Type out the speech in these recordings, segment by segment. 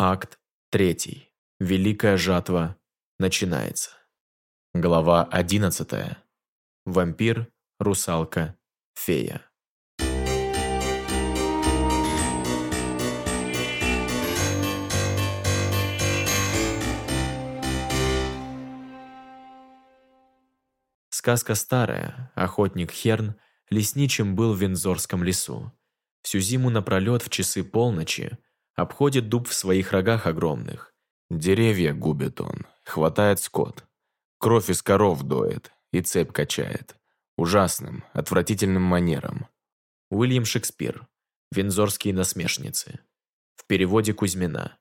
Акт 3. Великая жатва начинается. Глава 11. Вампир, русалка, фея. Сказка старая. Охотник Херн лесничим был в Винзорском лесу. Всю зиму напролет в часы полночи обходит дуб в своих рогах огромных. Деревья губит он, хватает скот. Кровь из коров доет и цепь качает. Ужасным, отвратительным манером. Уильям Шекспир. Винзорские насмешницы. В переводе Кузьмина.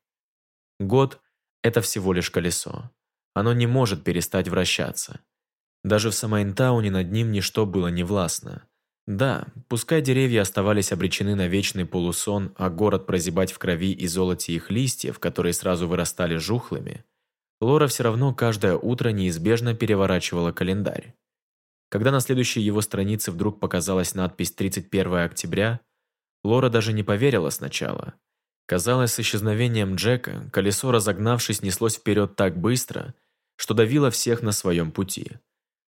Год – это всего лишь колесо. Оно не может перестать вращаться. Даже в Самайнтауне над ним ничто было не властно. Да, пускай деревья оставались обречены на вечный полусон, а город прозябать в крови и золоте их листьев, которые сразу вырастали жухлыми, Лора все равно каждое утро неизбежно переворачивала календарь. Когда на следующей его странице вдруг показалась надпись «31 октября», Лора даже не поверила сначала. Казалось, с исчезновением Джека колесо, разогнавшись, неслось вперед так быстро, что давило всех на своем пути.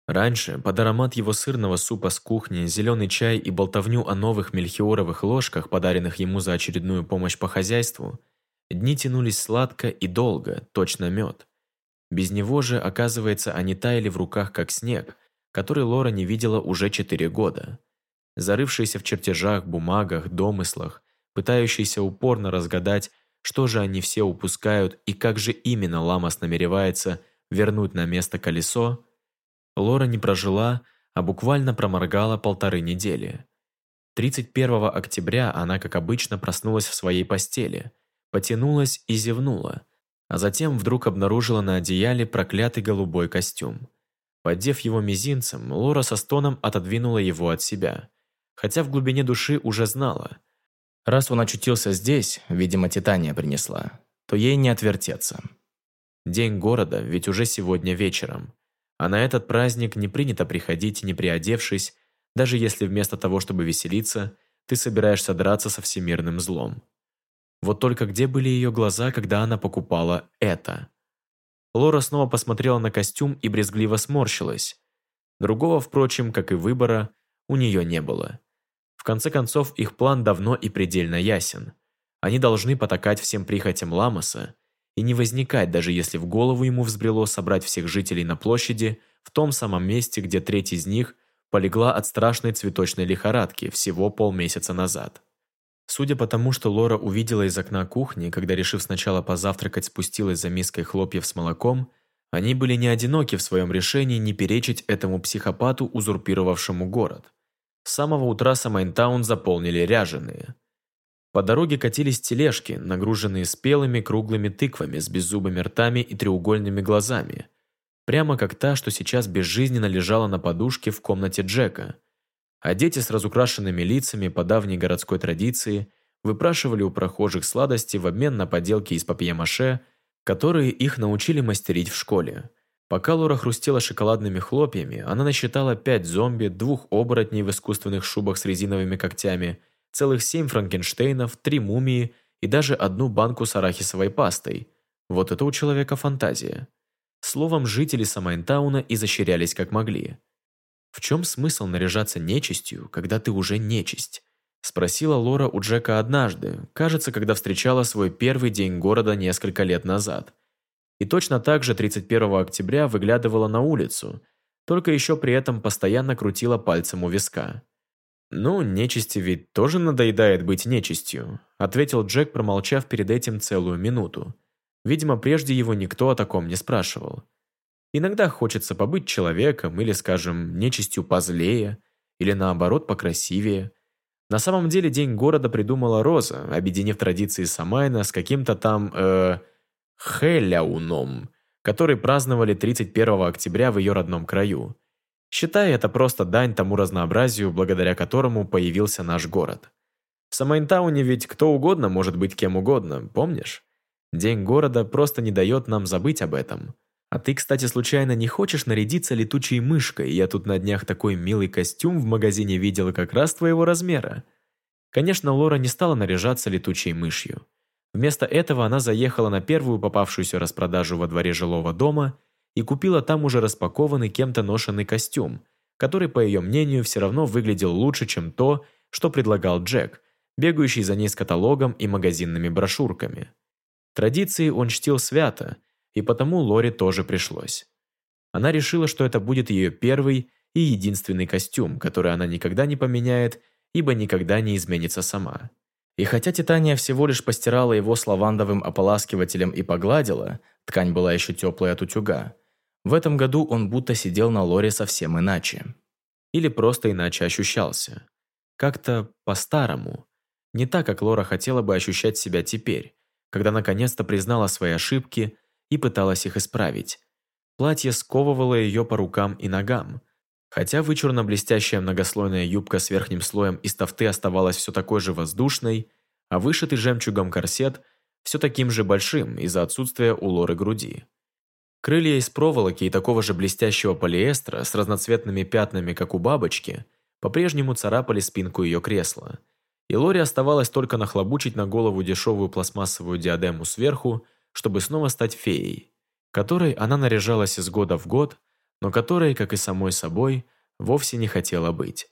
Раньше, под аромат его сырного супа с кухни, зеленый чай и болтовню о новых мельхиоровых ложках, подаренных ему за очередную помощь по хозяйству, дни тянулись сладко и долго, точно мед. Без него же, оказывается, они таяли в руках, как снег, который Лора не видела уже четыре года. Зарывшийся в чертежах, бумагах, домыслах, пытающийся упорно разгадать, что же они все упускают и как же именно Ламас намеревается вернуть на место колесо, Лора не прожила, а буквально проморгала полторы недели. 31 октября она, как обычно, проснулась в своей постели, потянулась и зевнула, а затем вдруг обнаружила на одеяле проклятый голубой костюм. Поддев его мизинцем, Лора со стоном отодвинула его от себя, хотя в глубине души уже знала. Раз он очутился здесь, видимо, Титания принесла, то ей не отвертеться. День города, ведь уже сегодня вечером. А на этот праздник не принято приходить, не приодевшись, даже если вместо того, чтобы веселиться, ты собираешься драться со всемирным злом. Вот только где были ее глаза, когда она покупала это? Лора снова посмотрела на костюм и брезгливо сморщилась. Другого, впрочем, как и выбора, у нее не было. В конце концов, их план давно и предельно ясен. Они должны потакать всем прихотям Ламоса, и не возникать, даже если в голову ему взбрело собрать всех жителей на площади в том самом месте, где треть из них полегла от страшной цветочной лихорадки всего полмесяца назад. Судя по тому, что Лора увидела из окна кухни, когда, решив сначала позавтракать, спустилась за миской хлопьев с молоком, они были не одиноки в своем решении не перечить этому психопату, узурпировавшему город. С самого утра Самайнтаун заполнили ряженые – по дороге катились тележки, нагруженные спелыми круглыми тыквами с беззубыми ртами и треугольными глазами. Прямо как та, что сейчас безжизненно лежала на подушке в комнате Джека. А дети с разукрашенными лицами по давней городской традиции выпрашивали у прохожих сладости в обмен на поделки из папье-маше, которые их научили мастерить в школе. Пока Лора хрустела шоколадными хлопьями, она насчитала пять зомби, двух оборотней в искусственных шубах с резиновыми когтями – целых семь франкенштейнов, три мумии и даже одну банку с арахисовой пастой. Вот это у человека фантазия. Словом, жители Самайнтауна изощрялись как могли. «В чем смысл наряжаться нечистью, когда ты уже нечисть?» Спросила Лора у Джека однажды, кажется, когда встречала свой первый день города несколько лет назад. И точно так же 31 октября выглядывала на улицу, только еще при этом постоянно крутила пальцем у виска. «Ну, нечисти ведь тоже надоедает быть нечистью», ответил Джек, промолчав перед этим целую минуту. Видимо, прежде его никто о таком не спрашивал. Иногда хочется побыть человеком или, скажем, нечистью позлее, или наоборот покрасивее. На самом деле День города придумала Роза, объединив традиции Самайна с каким-то там, э, Хеляуном, который праздновали 31 октября в ее родном краю. Считай это просто дань тому разнообразию, благодаря которому появился наш город. В Самайнтауне ведь кто угодно может быть кем угодно, помнишь? День города просто не дает нам забыть об этом. А ты, кстати, случайно не хочешь нарядиться летучей мышкой? Я тут на днях такой милый костюм в магазине видела как раз твоего размера. Конечно, Лора не стала наряжаться летучей мышью. Вместо этого она заехала на первую попавшуюся распродажу во дворе жилого дома и купила там уже распакованный кем-то ношенный костюм, который, по ее мнению, все равно выглядел лучше, чем то, что предлагал Джек, бегающий за ней с каталогом и магазинными брошюрками. Традиции он чтил свято, и потому Лоре тоже пришлось. Она решила, что это будет ее первый и единственный костюм, который она никогда не поменяет, ибо никогда не изменится сама. И хотя Титания всего лишь постирала его с лавандовым ополаскивателем и погладила, ткань была еще теплая от утюга, в этом году он будто сидел на лоре совсем иначе. Или просто иначе ощущался. Как-то по-старому. Не так, как Лора хотела бы ощущать себя теперь, когда наконец-то признала свои ошибки и пыталась их исправить. Платье сковывало ее по рукам и ногам. Хотя вычурно-блестящая многослойная юбка с верхним слоем из тофты оставалась все такой же воздушной, а вышитый жемчугом корсет все таким же большим из-за отсутствия у Лоры груди. Крылья из проволоки и такого же блестящего полиэстера с разноцветными пятнами, как у бабочки, по-прежнему царапали спинку ее кресла. И Лори оставалось только нахлобучить на голову дешевую пластмассовую диадему сверху, чтобы снова стать феей, которой она наряжалась из года в год, но которой, как и самой собой, вовсе не хотела быть.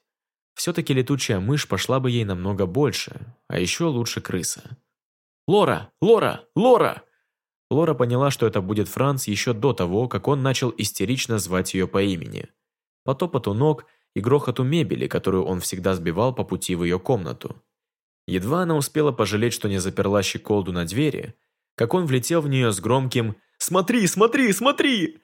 Все-таки летучая мышь пошла бы ей намного больше, а еще лучше крыса. «Лора! Лора! Лора!» Лора поняла, что это будет Франц еще до того, как он начал истерично звать ее по имени. По топоту ног и грохоту мебели, которую он всегда сбивал по пути в ее комнату. Едва она успела пожалеть, что не заперла щеколду на двери, как он влетел в нее с громким «Смотри, смотри, смотри!»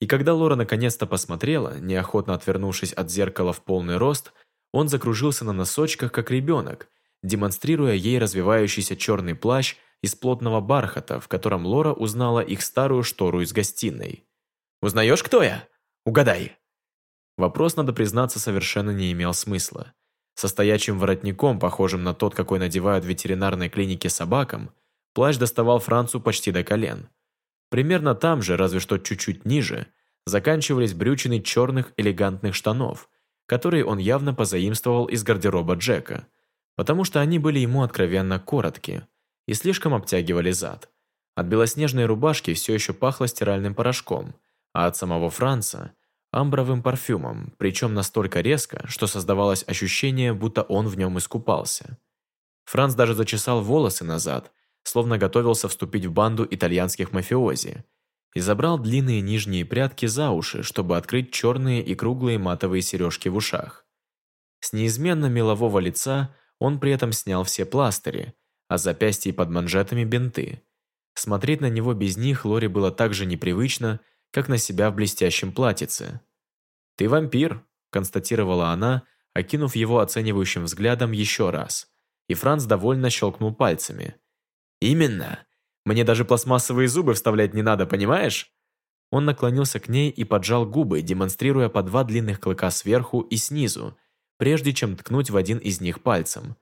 И когда Лора наконец-то посмотрела, неохотно отвернувшись от зеркала в полный рост, он закружился на носочках, как ребенок, демонстрируя ей развивающийся черный плащ из плотного бархата, в котором Лора узнала их старую штору из гостиной. «Узнаешь, кто я? Угадай!» Вопрос, надо признаться, совершенно не имел смысла. Со стоячим воротником, похожим на тот, какой надевают в ветеринарной клинике собакам, плащ доставал Францу почти до колен. Примерно там же, разве что чуть-чуть ниже, заканчивались брючины черных элегантных штанов, которые он явно позаимствовал из гардероба Джека, потому что они были ему откровенно короткие, и слишком обтягивали зад. От белоснежной рубашки все еще пахло стиральным порошком, а от самого Франца – амбровым парфюмом, причем настолько резко, что создавалось ощущение, будто он в нем искупался. Франц даже зачесал волосы назад, словно готовился вступить в банду итальянских мафиози, и забрал длинные нижние прядки за уши, чтобы открыть черные и круглые матовые сережки в ушах. С неизменно мелового лица он при этом снял все пластыри – а запястья и под манжетами бинты. Смотреть на него без них Лори было так же непривычно, как на себя в блестящем платьице. «Ты вампир», – констатировала она, окинув его оценивающим взглядом еще раз. И Франц довольно щелкнул пальцами. «Именно. Мне даже пластмассовые зубы вставлять не надо, понимаешь?» Он наклонился к ней и поджал губы, демонстрируя по два длинных клыка сверху и снизу, прежде чем ткнуть в один из них пальцем.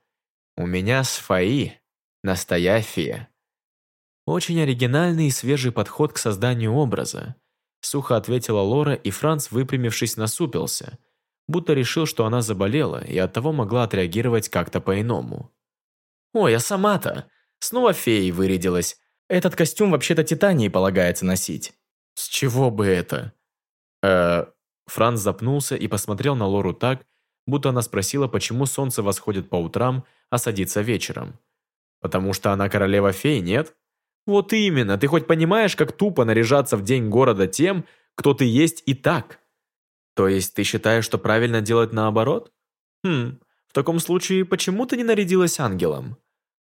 «У меня сфаи», Настоящие. Очень оригинальный и свежий подход к созданию образа. Сухо ответила Лора, и Франц, выпрямившись, насупился, будто решил, что она заболела и оттого могла отреагировать как-то по-иному. «Ой, а сама-то! Снова феей вырядилась. Этот костюм вообще-то Титании полагается носить». «С чего бы это?» «Э...» Франц запнулся и посмотрел на Лору так, будто она спросила, почему солнце восходит по утрам, а садится вечером. Потому что она королева фей, нет? Вот именно, ты хоть понимаешь, как тупо наряжаться в день города тем, кто ты есть и так? То есть ты считаешь, что правильно делать наоборот? Хм, в таком случае, почему ты не нарядилась ангелом?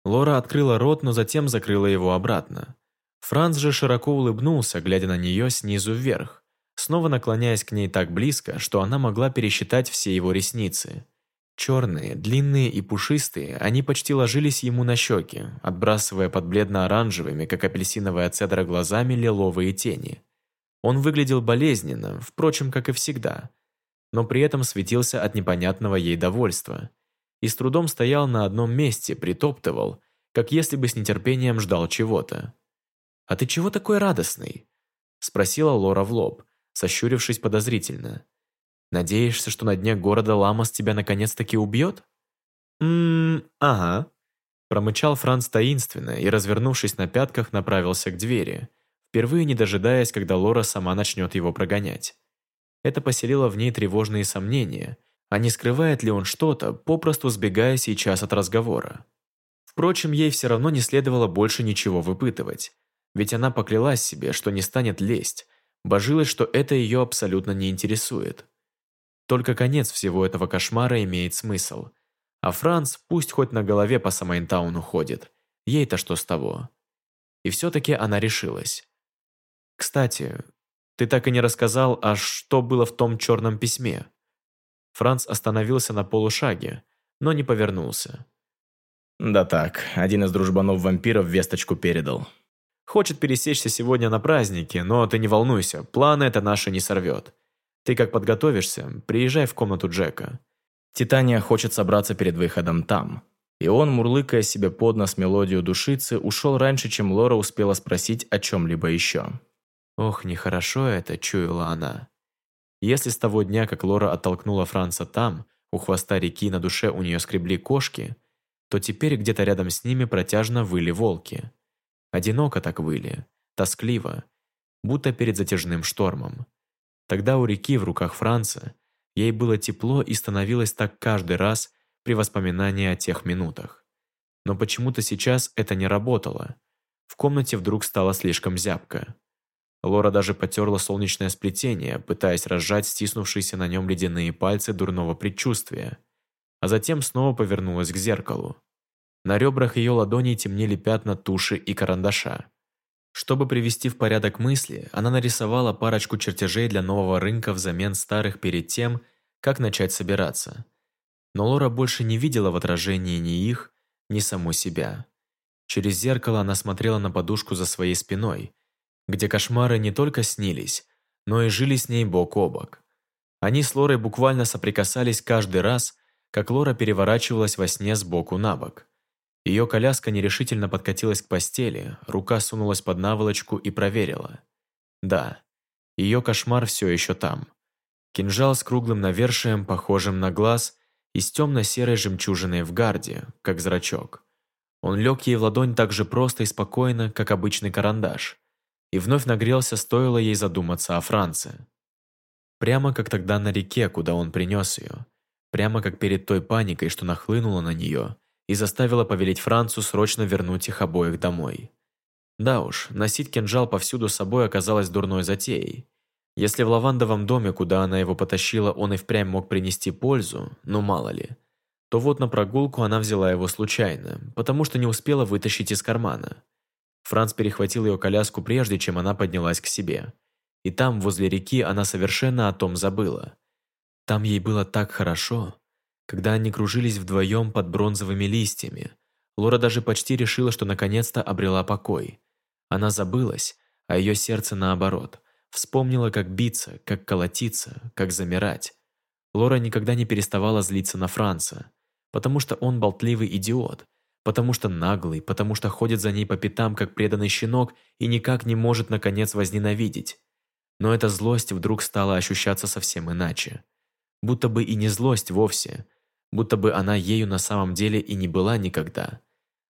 Лора открыла рот, но затем закрыла его обратно. Франц же широко улыбнулся, глядя на нее снизу вверх, снова наклоняясь к ней так близко, что она могла пересчитать все его ресницы. Черные, длинные и пушистые, они почти ложились ему на щеки, отбрасывая под бледно-оранжевыми, как апельсиновая цедра глазами, лиловые тени. Он выглядел болезненно, впрочем, как и всегда, но при этом светился от непонятного ей довольства и с трудом стоял на одном месте, притоптывал, как если бы с нетерпением ждал чего-то. «А ты чего такой радостный?» – спросила Лора в лоб, сощурившись подозрительно. Надеешься, что на дне города Ламас тебя наконец-таки убьет? Ммм, ага. Промычал Франц таинственно и, развернувшись на пятках, направился к двери, впервые не дожидаясь, когда Лора сама начнет его прогонять. Это поселило в ней тревожные сомнения, а не скрывает ли он что-то, попросту сбегая сейчас от разговора. Впрочем, ей все равно не следовало больше ничего выпытывать, ведь она поклялась себе, что не станет лезть, божилась, что это ее абсолютно не интересует. Только конец всего этого кошмара имеет смысл. А Франц пусть хоть на голове по Самайнтауну ходит. Ей-то что с того? И все-таки она решилась. «Кстати, ты так и не рассказал, а что было в том черном письме?» Франц остановился на полушаге, но не повернулся. «Да так, один из дружбанов вампиров весточку передал. Хочет пересечься сегодня на празднике, но ты не волнуйся, планы это наши не сорвет. Ты как подготовишься, приезжай в комнату Джека. Титания хочет собраться перед выходом там. И он, мурлыкая себе под нос мелодию душицы, ушел раньше, чем Лора успела спросить о чем-либо еще. Ох, нехорошо это, чуяла она. Если с того дня, как Лора оттолкнула Франца там, у хвоста реки на душе у нее скребли кошки, то теперь где-то рядом с ними протяжно выли волки. Одиноко так выли, тоскливо, будто перед затяжным штормом. Тогда у реки в руках Франца ей было тепло и становилось так каждый раз при воспоминании о тех минутах. Но почему-то сейчас это не работало. В комнате вдруг стало слишком зябко. Лора даже потерла солнечное сплетение, пытаясь разжать стиснувшиеся на нем ледяные пальцы дурного предчувствия. А затем снова повернулась к зеркалу. На ребрах ее ладоней темнели пятна туши и карандаша. Чтобы привести в порядок мысли, она нарисовала парочку чертежей для нового рынка взамен старых перед тем, как начать собираться. Но Лора больше не видела в отражении ни их, ни саму себя. Через зеркало она смотрела на подушку за своей спиной – где кошмары не только снились, но и жили с ней бок о бок. Они с Лорой буквально соприкасались каждый раз, как Лора переворачивалась во сне с боку на бок. Ее коляска нерешительно подкатилась к постели, рука сунулась под наволочку и проверила. Да, ее кошмар все еще там. Кинжал с круглым навершием, похожим на глаз, и с темно-серой жемчужиной в гарде, как зрачок. Он лег ей в ладонь так же просто и спокойно, как обычный карандаш и вновь нагрелся, стоило ей задуматься о Франце. Прямо как тогда на реке, куда он принес ее. Прямо как перед той паникой, что нахлынула на нее и заставила повелеть Францу срочно вернуть их обоих домой. Да уж, носить кинжал повсюду с собой оказалось дурной затеей. Если в лавандовом доме, куда она его потащила, он и впрямь мог принести пользу, ну мало ли, то вот на прогулку она взяла его случайно, потому что не успела вытащить из кармана – Франц перехватил ее коляску прежде, чем она поднялась к себе. И там, возле реки, она совершенно о том забыла. Там ей было так хорошо. Когда они кружились вдвоем под бронзовыми листьями, Лора даже почти решила, что наконец-то обрела покой. Она забылась, а ее сердце наоборот. Вспомнила, как биться, как колотиться, как замирать. Лора никогда не переставала злиться на Франца, потому что он болтливый идиот, потому что наглый, потому что ходит за ней по пятам, как преданный щенок, и никак не может, наконец, возненавидеть. Но эта злость вдруг стала ощущаться совсем иначе. Будто бы и не злость вовсе, будто бы она ею на самом деле и не была никогда.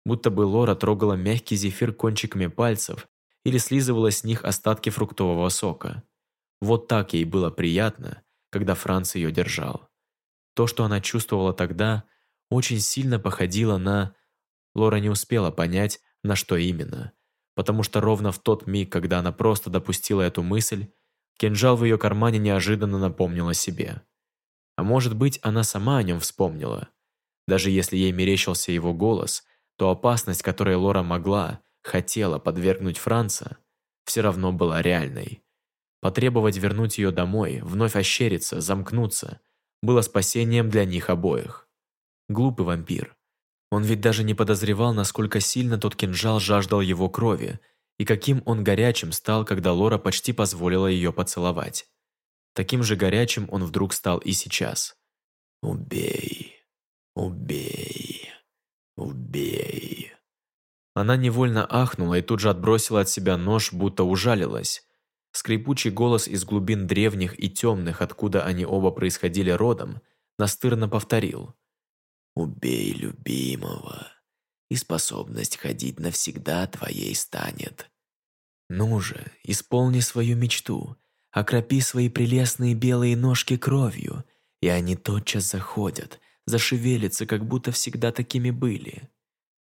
Будто бы Лора трогала мягкий зефир кончиками пальцев или слизывала с них остатки фруктового сока. Вот так ей было приятно, когда Франц ее держал. То, что она чувствовала тогда, очень сильно походило на Лора не успела понять, на что именно, потому что ровно в тот миг, когда она просто допустила эту мысль, кинжал в ее кармане неожиданно напомнил о себе. А может быть, она сама о нем вспомнила. Даже если ей мерещился его голос, то опасность, которой Лора могла, хотела подвергнуть Франца, все равно была реальной. Потребовать вернуть ее домой, вновь ощериться, замкнуться, было спасением для них обоих. Глупый вампир. Он ведь даже не подозревал, насколько сильно тот кинжал жаждал его крови, и каким он горячим стал, когда Лора почти позволила ее поцеловать. Таким же горячим он вдруг стал и сейчас. «Убей, убей, убей». Она невольно ахнула и тут же отбросила от себя нож, будто ужалилась. Скрипучий голос из глубин древних и темных, откуда они оба происходили родом, настырно повторил. Убей любимого и способность ходить навсегда твоей станет. Ну же, исполни свою мечту, окропи свои прелестные белые ножки кровью, и они тотчас заходят, зашевелятся, как будто всегда такими были.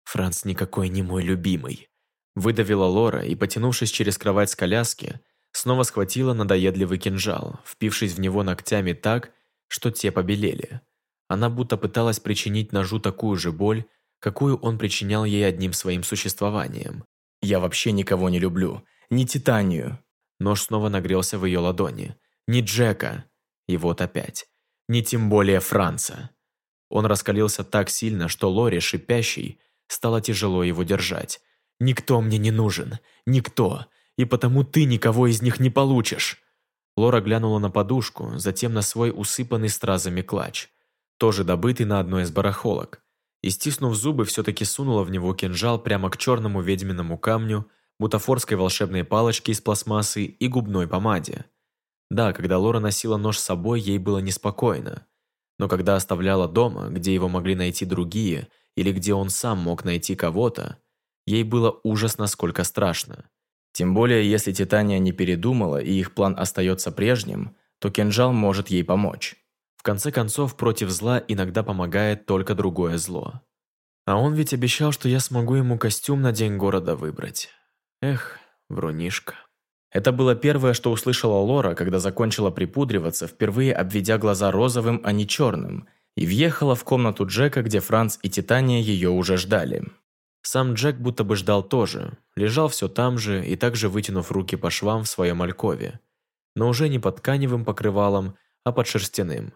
Франц никакой не мой любимый. Выдавила Лора и, потянувшись через кровать с коляски, снова схватила надоедливый кинжал, впившись в него ногтями так, что те побелели. Она будто пыталась причинить ножу такую же боль, какую он причинял ей одним своим существованием. «Я вообще никого не люблю. Ни Титанию». Нож снова нагрелся в ее ладони. «Ни Джека». И вот опять. «Ни тем более Франца». Он раскалился так сильно, что Лори, шипящий, стало тяжело его держать. «Никто мне не нужен. Никто. И потому ты никого из них не получишь». Лора глянула на подушку, затем на свой усыпанный стразами клатч, тоже добытый на одной из барахолок, и, стиснув зубы, все-таки сунула в него кинжал прямо к черному ведьминому камню, бутафорской волшебной палочке из пластмассы и губной помаде. Да, когда Лора носила нож с собой, ей было неспокойно. Но когда оставляла дома, где его могли найти другие, или где он сам мог найти кого-то, ей было ужасно сколько страшно. Тем более, если Титания не передумала и их план остается прежним, то кинжал может ей помочь. В конце концов, против зла иногда помогает только другое зло. А он ведь обещал, что я смогу ему костюм на день города выбрать. Эх, врунишка. Это было первое, что услышала Лора, когда закончила припудриваться, впервые обведя глаза розовым, а не черным, и въехала в комнату Джека, где Франц и Титания ее уже ждали. Сам Джек будто бы ждал тоже, лежал все там же и также вытянув руки по швам в своем алькове, но уже не под тканевым покрывалом, а под шерстяным.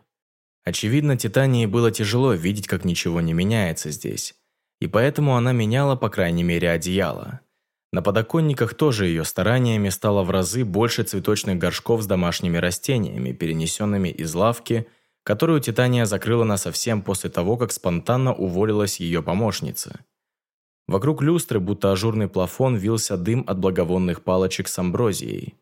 Очевидно, Титании было тяжело видеть, как ничего не меняется здесь, и поэтому она меняла, по крайней мере, одеяло. На подоконниках тоже ее стараниями стало в разы больше цветочных горшков с домашними растениями, перенесенными из лавки, которую Титания закрыла насовсем после того, как спонтанно уволилась ее помощница. Вокруг люстры, будто ажурный плафон, вился дым от благовонных палочек с амброзией.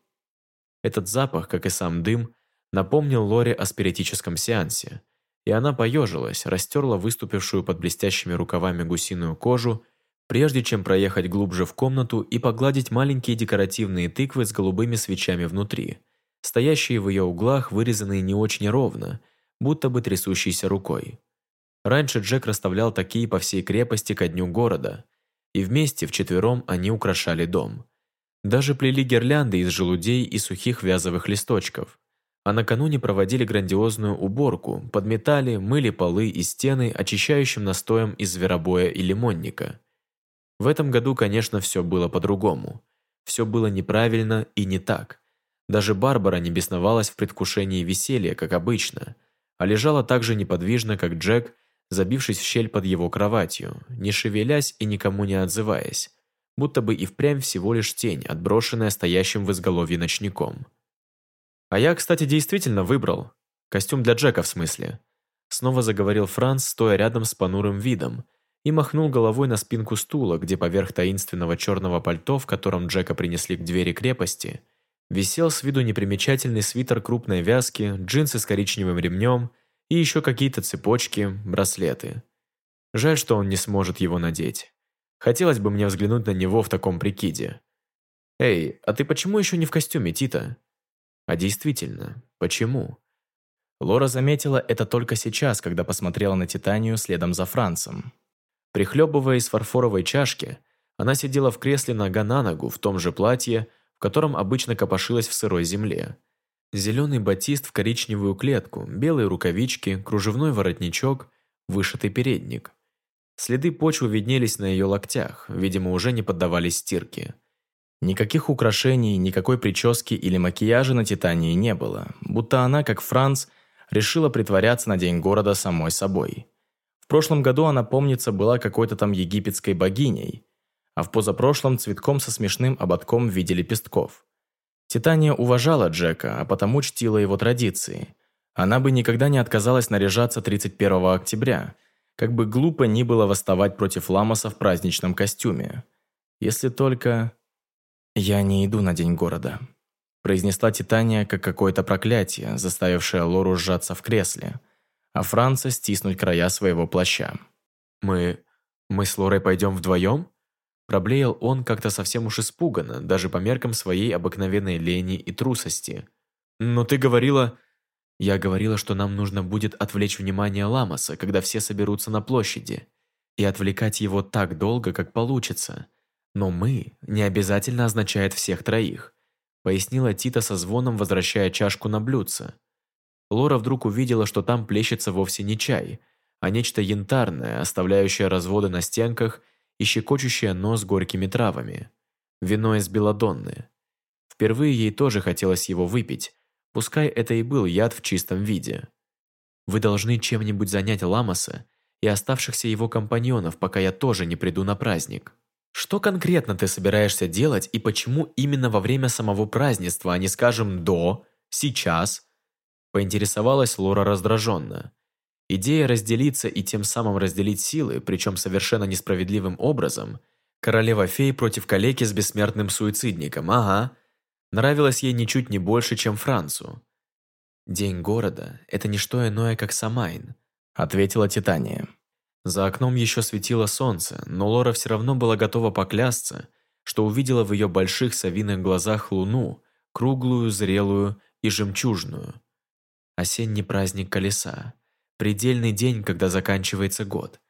Этот запах, как и сам дым, напомнил Лоре о спиритическом сеансе, и она поежилась, растерла выступившую под блестящими рукавами гусиную кожу, прежде чем проехать глубже в комнату и погладить маленькие декоративные тыквы с голубыми свечами внутри, стоящие в ее углах, вырезанные не очень ровно, будто бы трясущейся рукой. Раньше Джек расставлял такие по всей крепости ко дню города – и вместе вчетвером они украшали дом. Даже плели гирлянды из желудей и сухих вязовых листочков. А накануне проводили грандиозную уборку, подметали, мыли полы и стены очищающим настоем из зверобоя и лимонника. В этом году, конечно, все было по-другому. Все было неправильно и не так. Даже Барбара не бесновалась в предвкушении веселья, как обычно, а лежала так же неподвижно, как Джек, забившись в щель под его кроватью, не шевелясь и никому не отзываясь, будто бы и впрямь всего лишь тень, отброшенная стоящим в изголовье ночником. «А я, кстати, действительно выбрал. Костюм для Джека, в смысле». Снова заговорил Франц, стоя рядом с понурым видом, и махнул головой на спинку стула, где поверх таинственного черного пальто, в котором Джека принесли к двери крепости, висел с виду непримечательный свитер крупной вязки, джинсы с коричневым ремнем – и еще какие-то цепочки, браслеты. Жаль, что он не сможет его надеть. Хотелось бы мне взглянуть на него в таком прикиде. «Эй, а ты почему еще не в костюме, Тита?» «А действительно, почему?» Лора заметила это только сейчас, когда посмотрела на Титанию следом за Францем. Прихлебывая из фарфоровой чашки, она сидела в кресле нога на ногу в том же платье, в котором обычно копошилась в сырой земле. Зеленый батист в коричневую клетку, белые рукавички, кружевной воротничок, вышитый передник. Следы почвы виднелись на ее локтях, видимо, уже не поддавались стирке. Никаких украшений, никакой прически или макияжа на Титании не было, будто она, как Франц, решила притворяться на День города самой собой. В прошлом году она, помнится, была какой-то там египетской богиней, а в позапрошлом цветком со смешным ободком в виде лепестков. Титания уважала Джека, а потому чтила его традиции. Она бы никогда не отказалась наряжаться 31 октября, как бы глупо ни было восставать против Ламоса в праздничном костюме. Если только... «Я не иду на День города», произнесла Титания как какое-то проклятие, заставившее Лору сжаться в кресле, а Франца стиснуть края своего плаща. «Мы... «Мы с Лорой пойдем вдвоем?» Проблеял он как-то совсем уж испуганно, даже по меркам своей обыкновенной лени и трусости. «Но ты говорила...» «Я говорила, что нам нужно будет отвлечь внимание Ламаса, когда все соберутся на площади, и отвлекать его так долго, как получится. Но «мы» не обязательно означает всех троих», пояснила Тита со звоном, возвращая чашку на блюдце. Лора вдруг увидела, что там плещется вовсе не чай, а нечто янтарное, оставляющее разводы на стенках и щекочущее нос горькими травами. Вино из белодонны. Впервые ей тоже хотелось его выпить, пускай это и был яд в чистом виде. Вы должны чем-нибудь занять Ламаса и оставшихся его компаньонов, пока я тоже не приду на праздник. Что конкретно ты собираешься делать и почему именно во время самого празднества, а не, скажем, до, сейчас? Поинтересовалась Лора раздраженно. Идея разделиться и тем самым разделить силы, причем совершенно несправедливым образом, королева-фей против калеки с бессмертным суицидником, ага, нравилась ей ничуть не больше, чем Францу. «День города – это не что иное, как Самайн», – ответила Титания. За окном еще светило солнце, но Лора все равно была готова поклясться, что увидела в ее больших совиных глазах луну, круглую, зрелую и жемчужную. Осенний праздник колеса – Предельный день, когда заканчивается год.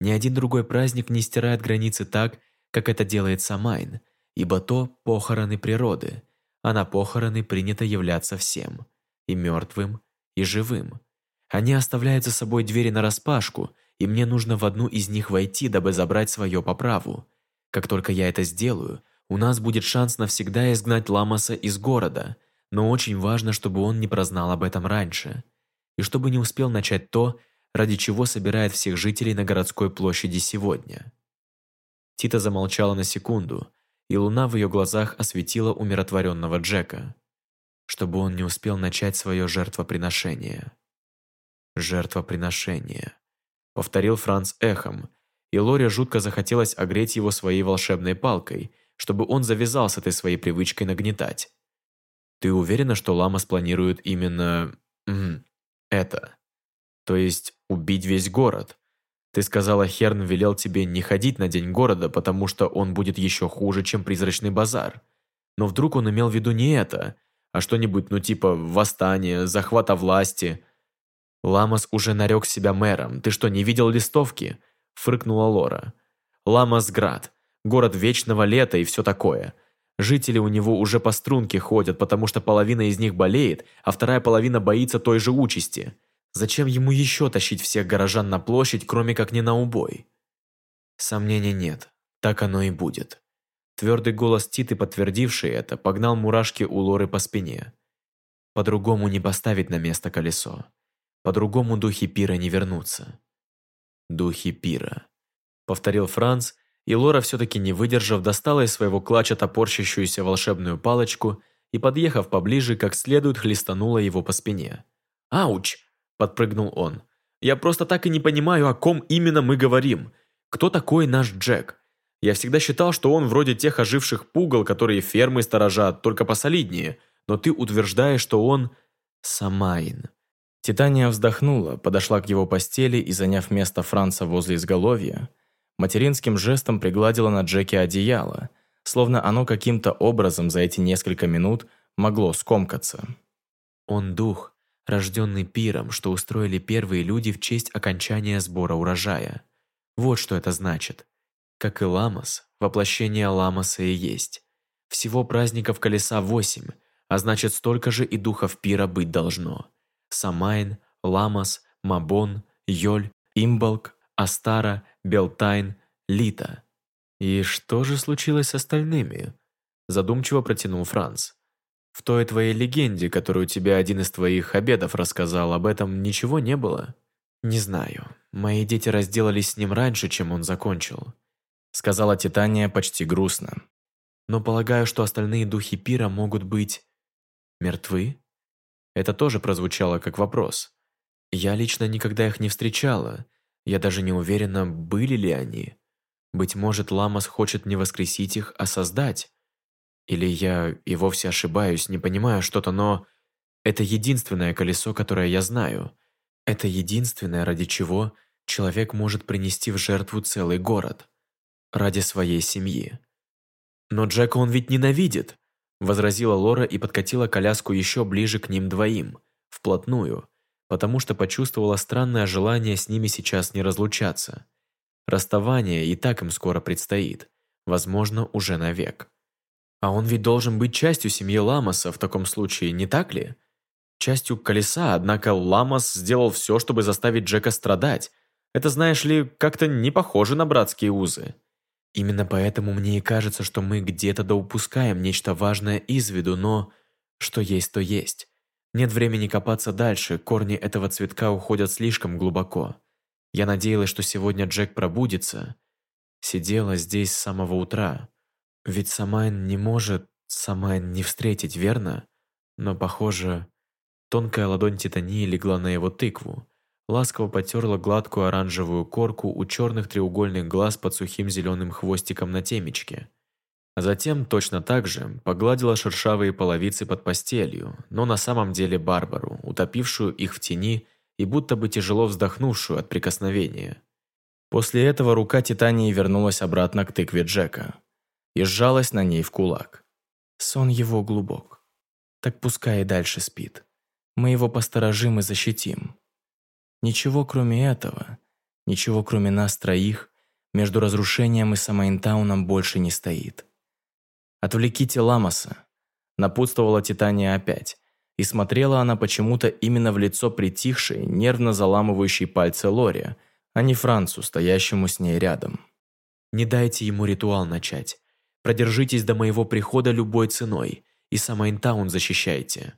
Ни один другой праздник не стирает границы так, как это делает Самайн, ибо то – похороны природы, а на похороны принято являться всем – и мертвым, и живым. Они оставляют за собой двери нараспашку, и мне нужно в одну из них войти, дабы забрать свое по праву. Как только я это сделаю, у нас будет шанс навсегда изгнать Ламаса из города, но очень важно, чтобы он не прознал об этом раньше и чтобы не успел начать то, ради чего собирает всех жителей на городской площади сегодня. Тита замолчала на секунду, и луна в ее глазах осветила умиротворенного Джека, чтобы он не успел начать свое жертвоприношение. «Жертвоприношение», — повторил Франц эхом, и Лоре жутко захотелось огреть его своей волшебной палкой, чтобы он завязал с этой своей привычкой нагнетать. «Ты уверена, что Лама спланирует именно это. То есть убить весь город. Ты сказала, Херн велел тебе не ходить на День города, потому что он будет еще хуже, чем призрачный базар. Но вдруг он имел в виду не это, а что-нибудь, ну типа восстание, захвата власти. Ламас уже нарек себя мэром. Ты что, не видел листовки? Фыркнула Лора. Ламас-град. Город вечного лета и все такое. Жители у него уже по струнке ходят, потому что половина из них болеет, а вторая половина боится той же участи. Зачем ему еще тащить всех горожан на площадь, кроме как не на убой? Сомнений нет, так оно и будет. Твердый голос Титы, подтвердивший это, погнал мурашки у Лоры по спине. По-другому не поставить на место колесо. По-другому духи пира не вернутся. Духи пира. Повторил Франц, и Лора, все-таки не выдержав, достала из своего клатча топорщащуюся волшебную палочку и, подъехав поближе, как следует хлестанула его по спине. «Ауч!» – подпрыгнул он. «Я просто так и не понимаю, о ком именно мы говорим. Кто такой наш Джек? Я всегда считал, что он вроде тех оживших пугал, которые фермы сторожат, только посолиднее, но ты утверждаешь, что он... Самайн». Титания вздохнула, подошла к его постели и, заняв место Франца возле изголовья, материнским жестом пригладила на Джеке одеяло, словно оно каким-то образом за эти несколько минут могло скомкаться. Он дух, рожденный пиром, что устроили первые люди в честь окончания сбора урожая. Вот что это значит. Как и Ламмас, воплощение Ламмаса и есть. Всего праздников колеса восемь, а значит столько же и духов пира быть должно. Самайн, Ламмас, Мабон, Йоль, Имболк, Остара, Белтайн, Лита. «И что же случилось с остальными?» Задумчиво протянул Франц. «В той твоей легенде, которую тебе один из твоих обедов рассказал, об этом ничего не было?» «Не знаю. Мои дети разделались с ним раньше, чем он закончил», сказала Титания почти грустно. «Но полагаю, что остальные духи пира могут быть... мертвы?» Это тоже прозвучало как вопрос. Я лично никогда их не встречала, я даже не уверена, были ли они. Быть может, Ламас хочет не воскресить их, а создать. Или я и вовсе ошибаюсь, не понимаю что-то, но... Это единственное колесо, которое я знаю. Это единственное, ради чего человек может принести в жертву целый город ради своей семьи. «Но Джека он ведь ненавидит!» возразила Лора и подкатила коляску еще ближе к ним двоим, вплотную, потому что почувствовала странное желание с ними сейчас не разлучаться. Расставание и так им скоро предстоит, возможно, уже навек. А он ведь должен быть частью семьи Ламоса в таком случае, не так ли? Частью колеса, однако Ламос сделал все, чтобы заставить Джека страдать. Это, знаешь ли, как-то не похоже на братские узы. Именно поэтому мне и кажется, что мы где-то да упускаем нечто важное из виду, но что есть, то есть. Нет времени копаться дальше, корни этого цветка уходят слишком глубоко. Я надеялась, что сегодня Джек пробудится. Сидела здесь с самого утра. Ведь Самайн не может Самайн не встретить, верно? Но, похоже, тонкая ладонь Титании легла на его тыкву ласково потерла гладкую оранжевую корку у черных треугольных глаз под сухим зеленым хвостиком на темечке. А затем точно так же погладила шершавые половицы под постелью, но на самом деле Барбару, утопившую их в тени и будто бы тяжело вздохнувшую от прикосновения. После этого рука Титании вернулась обратно к тыкве Джека и сжалась на ней в кулак. Сон его глубок. Так пускай и дальше спит. Мы его посторожим и защитим. Ничего кроме этого, ничего кроме нас троих, между разрушением и Самайнтауном больше не стоит. «Отвлеките Ламоса», – напутствовала Титания опять, и смотрела она почему-то именно в лицо притихшей, нервно заламывающей пальцы Лори, а не Францу, стоящему с ней рядом. «Не дайте ему ритуал начать. Продержитесь до моего прихода любой ценой, и Самайнтаун защищайте».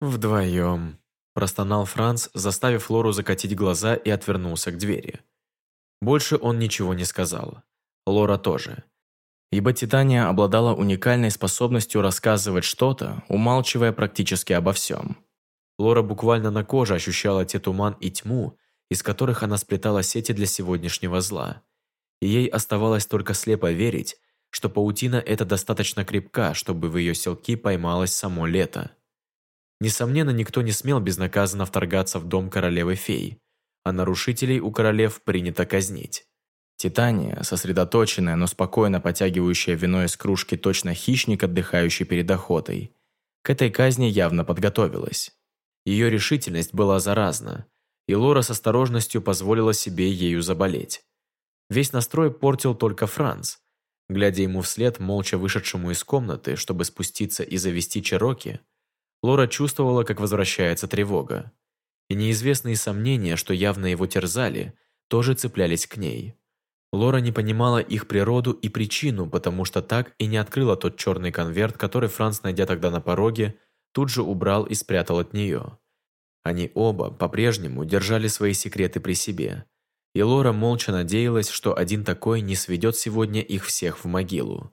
«Вдвоем», Простонал Франц, заставив Лору закатить глаза и отвернулся к двери. Больше он ничего не сказал. Лора тоже. Ибо Титания обладала уникальной способностью рассказывать что-то, умалчивая практически обо всем. Лора буквально на коже ощущала те туман и тьму, из которых она сплетала сети для сегодняшнего зла. И ей оставалось только слепо верить, что паутина эта достаточно крепка, чтобы в ее селки поймалось само лето. Несомненно, никто не смел безнаказанно вторгаться в дом королевы-фей, а нарушителей у королев принято казнить. Титания, сосредоточенная, но спокойно потягивающая вино из кружки точно хищник, отдыхающий перед охотой, к этой казни явно подготовилась. Ее решительность была заразна, и Лора с осторожностью позволила себе ею заболеть. Весь настрой портил только Франц. Глядя ему вслед, молча вышедшему из комнаты, чтобы спуститься и завести Чероки, Лора чувствовала, как возвращается тревога. И неизвестные сомнения, что явно его терзали, тоже цеплялись к ней. Лора не понимала их природу и причину, потому что так и не открыла тот черный конверт, который Франц, найдя тогда на пороге, тут же убрал и спрятал от нее. Они оба по-прежнему держали свои секреты при себе. И Лора молча надеялась, что один такой не сведет сегодня их всех в могилу.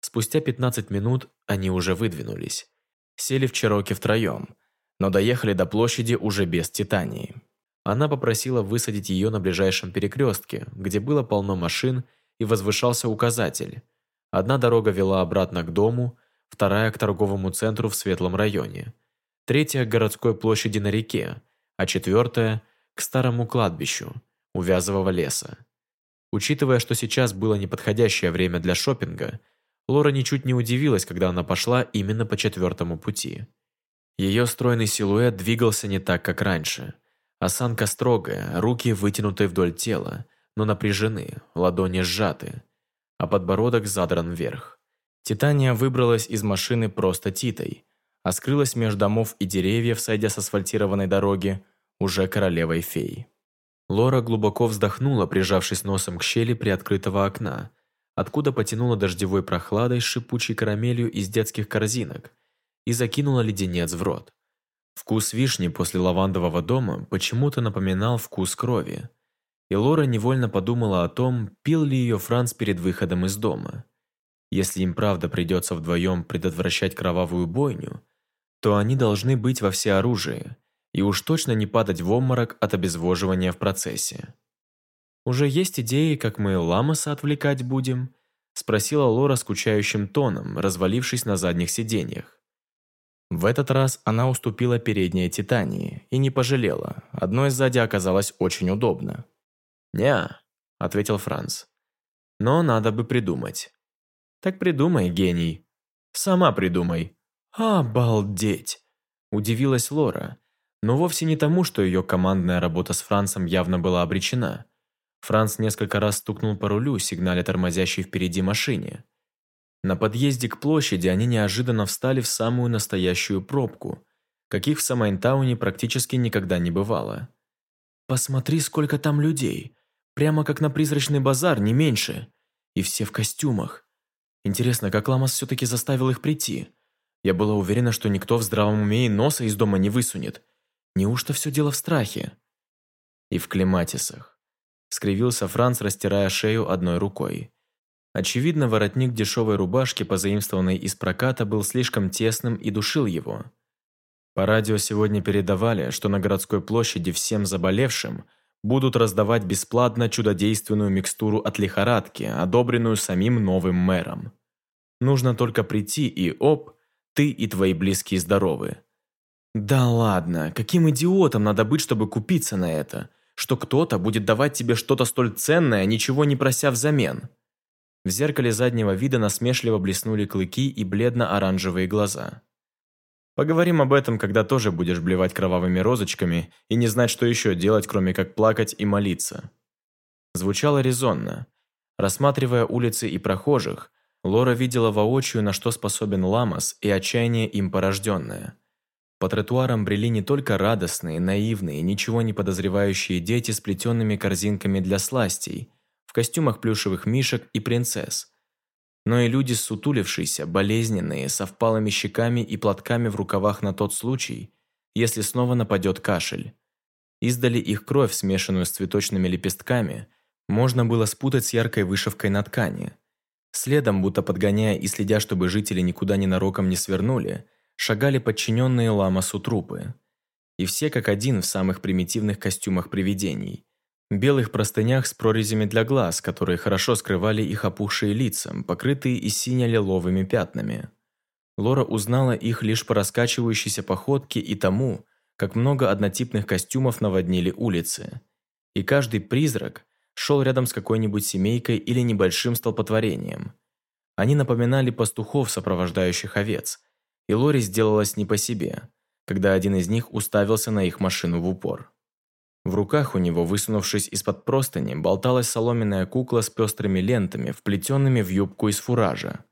Спустя 15 минут они уже выдвинулись. Сели в Чероке втроем, но доехали до площади уже без Титании. Она попросила высадить ее на ближайшем перекрестке, где было полно машин и возвышался указатель. Одна дорога вела обратно к дому, вторая к торговому центру в Светлом районе, третья к городской площади на реке, а четвертая – к старому кладбищу у Вязового леса. Учитывая, что сейчас было неподходящее время для шопинга – Лора ничуть не удивилась, когда она пошла именно по четвертому пути. Ее стройный силуэт двигался не так, как раньше. Осанка строгая, руки вытянуты вдоль тела, но напряжены, ладони сжаты, а подбородок задран вверх. Титания выбралась из машины просто Титой, а скрылась между домов и деревьев, сойдя с асфальтированной дороги, уже королевой фей. Лора глубоко вздохнула, прижавшись носом к щели приоткрытого окна, откуда потянуло дождевой прохладой с шипучей карамелью из детских корзинок и закинула леденец в рот. Вкус вишни после лавандового дома почему-то напоминал вкус крови. И Лора невольно подумала о том, пил ли ее Франц перед выходом из дома. Если им правда придется вдвоем предотвращать кровавую бойню, то они должны быть во всеоружии и уж точно не падать в обморок от обезвоживания в процессе. «Уже есть идеи, как мы Ламоса отвлекать будем?» – спросила Лора скучающим тоном, развалившись на задних сиденьях. В этот раз она уступила переднее Титании и не пожалела. Одной сзади оказалось очень удобно. «Не», — ответил Франц. «Но надо бы придумать». «Так придумай, гений. Сама придумай». «Обалдеть!» – удивилась Лора. Но вовсе не тому, что ее командная работа с Францем явно была обречена. Франц несколько раз стукнул по рулю, сигналя тормозящей впереди машине. На подъезде к площади они неожиданно встали в самую настоящую пробку, каких в Самайнтауне практически никогда не бывало. «Посмотри, сколько там людей! Прямо как на призрачный базар, не меньше! И все в костюмах! Интересно, как Ламас все-таки заставил их прийти?» Я была уверена, что никто в здравом уме и носа из дома не высунет. Неужто все дело в страхе? И в клематисах. Скривился Франц, растирая шею одной рукой. Очевидно, воротник дешевой рубашки, позаимствованной из проката, был слишком тесным и душил его. По радио сегодня передавали, что на городской площади всем заболевшим будут раздавать бесплатно чудодейственную микстуру от лихорадки, одобренную самим новым мэром. Нужно только прийти и, оп, ты и твои близкие здоровы. Да ладно, каким идиотом надо быть, чтобы купиться на это? Что кто-то будет давать тебе что-то столь ценное, ничего не прося взамен. В зеркале заднего вида насмешливо блеснули клыки и бледно-оранжевые глаза. Поговорим об этом, когда тоже будешь блевать кровавыми розочками и не знать, что еще делать, кроме как плакать и молиться. Звучало резонно. Рассматривая улицы и прохожих, Лора видела воочию, на что способен Ламас и отчаяние им порожденное. По тротуарам брели не только радостные, наивные, ничего не подозревающие дети с плетенными корзинками для сластей, костюмах плюшевых мишек и принцесс, но и люди сутулившиеся, болезненные, со впалыми щеками и платками в рукавах на тот случай, если снова нападет кашель. Издали их кровь, смешанную с цветочными лепестками, можно было спутать с яркой вышивкой на ткани – Следом, будто подгоняя и следя, чтобы жители никуда ненароком не свернули, шагали подчиненные Ламасу трупы. И все как один в самых примитивных костюмах привидений. Белых простынях с прорезями для глаз, которые хорошо скрывали их опухшие лица, покрытые и сине-лиловыми пятнами. Лора узнала их лишь по раскачивающейся походке и тому, как много однотипных костюмов наводнили улицы. И каждый призрак – шел рядом с какой-нибудь семейкой или небольшим столпотворением. Они напоминали пастухов, сопровождающих овец, и Лори сделалась не по себе, когда один из них уставился на их машину в упор. В руках у него, высунувшись из-под простыни, болталась соломенная кукла с пестрыми лентами, вплетенными в юбку из фуража.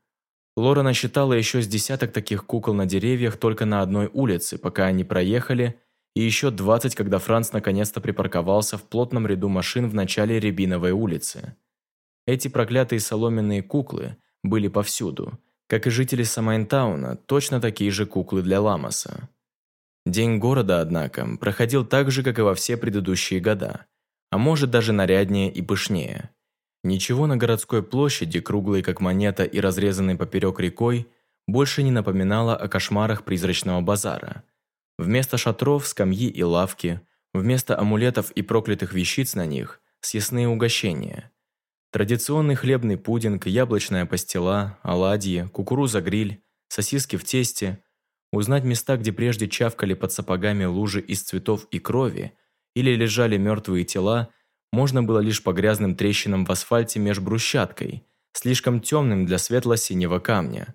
Лора насчитала еще с десяток таких кукол на деревьях только на одной улице, пока они проехали – и еще 20, когда Франц наконец-то припарковался в плотном ряду машин в начале Рябиновой улицы. Эти проклятые соломенные куклы были повсюду, как и жители Самайнтауна, точно такие же куклы для Ламаса. День города, однако, проходил так же, как и во все предыдущие года, а может даже наряднее и пышнее. Ничего на городской площади, круглой как монета и разрезанной поперек рекой, больше не напоминало о кошмарах призрачного базара – Вместо шатров, скамьи и лавки, вместо амулетов и проклятых вещиц на них – съестные угощения. Традиционный хлебный пудинг, яблочная пастила, оладьи, кукуруза-гриль, сосиски в тесте. Узнать места, где прежде чавкали под сапогами лужи из цветов и крови или лежали мертвые тела, можно было лишь по грязным трещинам в асфальте меж брусчаткой, слишком темным для светло-синего камня.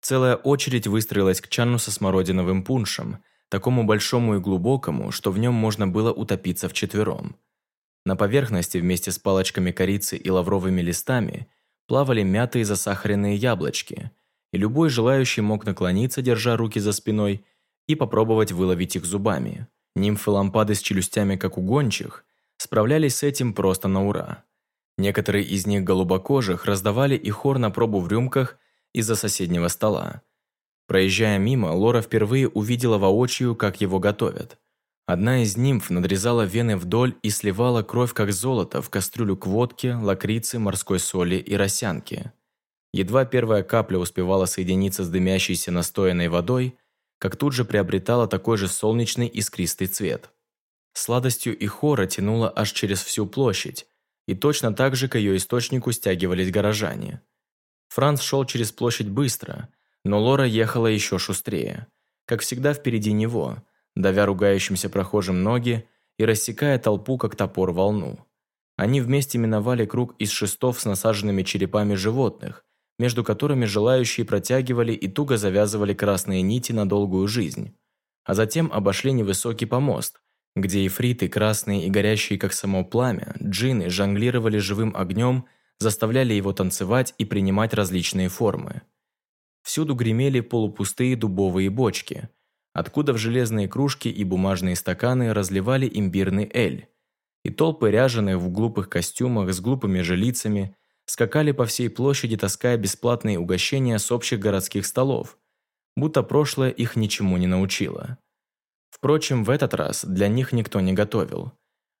Целая очередь выстроилась к чану со смородиновым пуншем – такому большому и глубокому, что в нем можно было утопиться вчетвером. На поверхности вместе с палочками корицы и лавровыми листами плавали мятые засахаренные яблочки, и любой желающий мог наклониться, держа руки за спиной, и попробовать выловить их зубами. Нимфы-лампады с челюстями, как у гончих, справлялись с этим просто на ура. Некоторые из них голубокожих раздавали и хор на пробу в рюмках из-за соседнего стола. Проезжая мимо, Лора впервые увидела воочию, как его готовят. Одна из нимф надрезала вены вдоль и сливала кровь как золото в кастрюлю к водке, лакрице, морской соли и росянке. Едва первая капля успевала соединиться с дымящейся настоянной водой, как тут же приобретала такой же солнечный искристый цвет. Сладостью и хора тянуло аж через всю площадь, и точно так же к ее источнику стягивались горожане. Франц шел через площадь быстро – но Лора ехала еще шустрее. как всегда впереди него, давя ругающимся прохожим ноги и рассекая толпу, как топор волну. Они вместе миновали круг из шестов с насаженными черепами животных, между которыми желающие протягивали и туго завязывали красные нити на долгую жизнь. А затем обошли невысокий помост, где ифриты, красные и горящие как само пламя, джины жонглировали живым огнем, заставляли его танцевать и принимать различные формы. Всюду гремели полупустые дубовые бочки, откуда в железные кружки и бумажные стаканы разливали имбирный эль. И толпы ряженых в глупых костюмах с глупыми же лицами скакали по всей площади, таская бесплатные угощения с общих городских столов, будто прошлое их ничему не научило. Впрочем, в этот раз для них никто не готовил.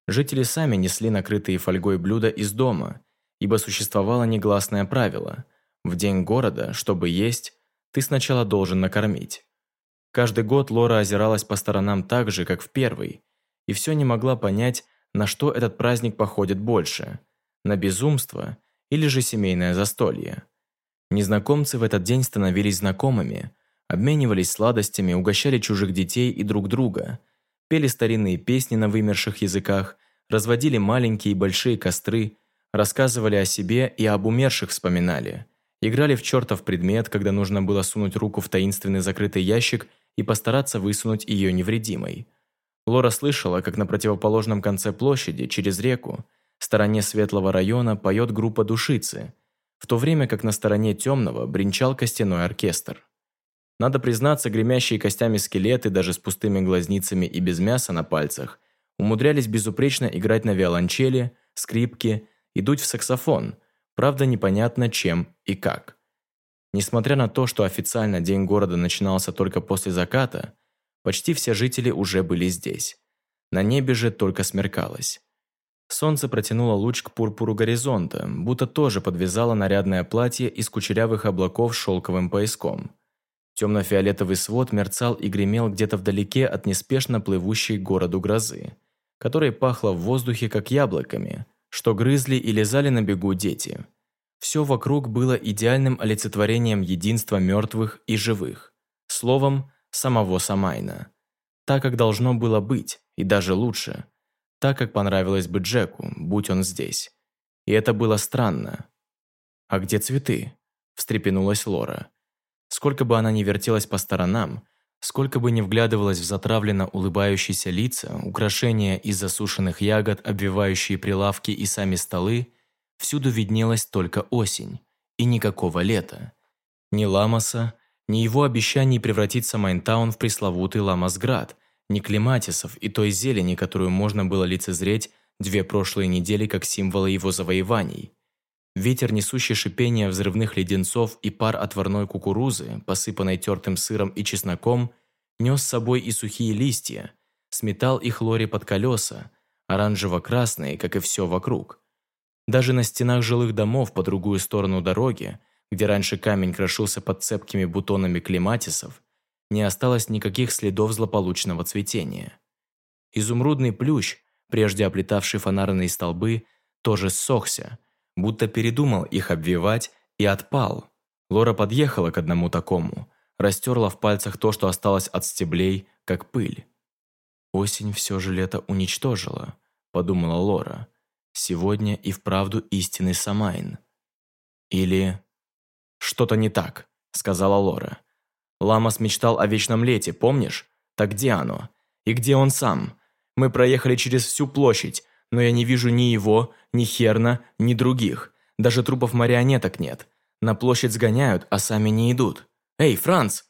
Жители сами несли накрытые фольгой блюда из дома, ибо существовало негласное правило – в день города, чтобы есть, ты сначала должен накормить. Каждый год Лора озиралась по сторонам так же, как в первый, и все не могла понять, на что этот праздник походит больше – на безумство или же семейное застолье. Незнакомцы в этот день становились знакомыми, обменивались сладостями, угощали чужих детей и друг друга, пели старинные песни на вымерших языках, разводили маленькие и большие костры, рассказывали о себе и об умерших вспоминали, играли в чертов предмет, когда нужно было сунуть руку в таинственный закрытый ящик и постараться высунуть ее невредимой. Лора слышала, как на противоположном конце площади, через реку, в стороне светлого района поет группа душицы, в то время как на стороне темного бренчал костяной оркестр. Надо признаться, гремящие костями скелеты, даже с пустыми глазницами и без мяса на пальцах, умудрялись безупречно играть на виолончели, скрипке и дуть в саксофон, правда непонятно чем и как. Несмотря на то, что официально День города начинался только после заката, почти все жители уже были здесь. На небе же только смеркалось. Солнце протянуло луч к пурпуру горизонта, будто тоже подвязало нарядное платье из кучерявых облаков шелковым пояском. Темно-фиолетовый свод мерцал и гремел где-то вдалеке от неспешно плывущей городу грозы, которой пахло в воздухе как яблоками, что грызли и лизали на бегу дети. Все вокруг было идеальным олицетворением единства мертвых и живых, словом, самого Самайна. Так, как должно было быть, и даже лучше. Так, как понравилось бы Джеку, будь он здесь. И это было странно. «А где цветы?» – встрепенулась Лора. Сколько бы она ни вертелась по сторонам, сколько бы ни вглядывалась в затравленно улыбающиеся лица, украшения из засушенных ягод, обвивающие прилавки и сами столы, всюду виднелась только осень и никакого лета. Ни Ламаса, ни его обещаний превратиться Майнтаун в пресловутый Ламасград, ни клематисов и той зелени, которую можно было лицезреть две прошлые недели как символы его завоеваний. Ветер, несущий шипение взрывных леденцов и пар отварной кукурузы, посыпанной тертым сыром и чесноком, нес с собой и сухие листья, сметал их лори под колеса, оранжево-красные, как и все вокруг. Даже на стенах жилых домов по другую сторону дороги, где раньше камень крошился под цепкими бутонами клематисов, не осталось никаких следов злополучного цветения. Изумрудный плющ, прежде оплетавший фонарные столбы, тоже ссохся – будто передумал их обвивать и отпал. Лора подъехала к одному такому, растерла в пальцах то, что осталось от стеблей, как пыль. «Осень все же лето уничтожила», – подумала Лора. «Сегодня и вправду истинный Самайн». Или «Что-то не так», – сказала Лора. «Ламас мечтал о вечном лете, помнишь? Так где оно? И где он сам? Мы проехали через всю площадь, но я не вижу ни его, ни Херна, ни других. Даже трупов марионеток нет. На площадь сгоняют, а сами не идут. Эй, Франц!»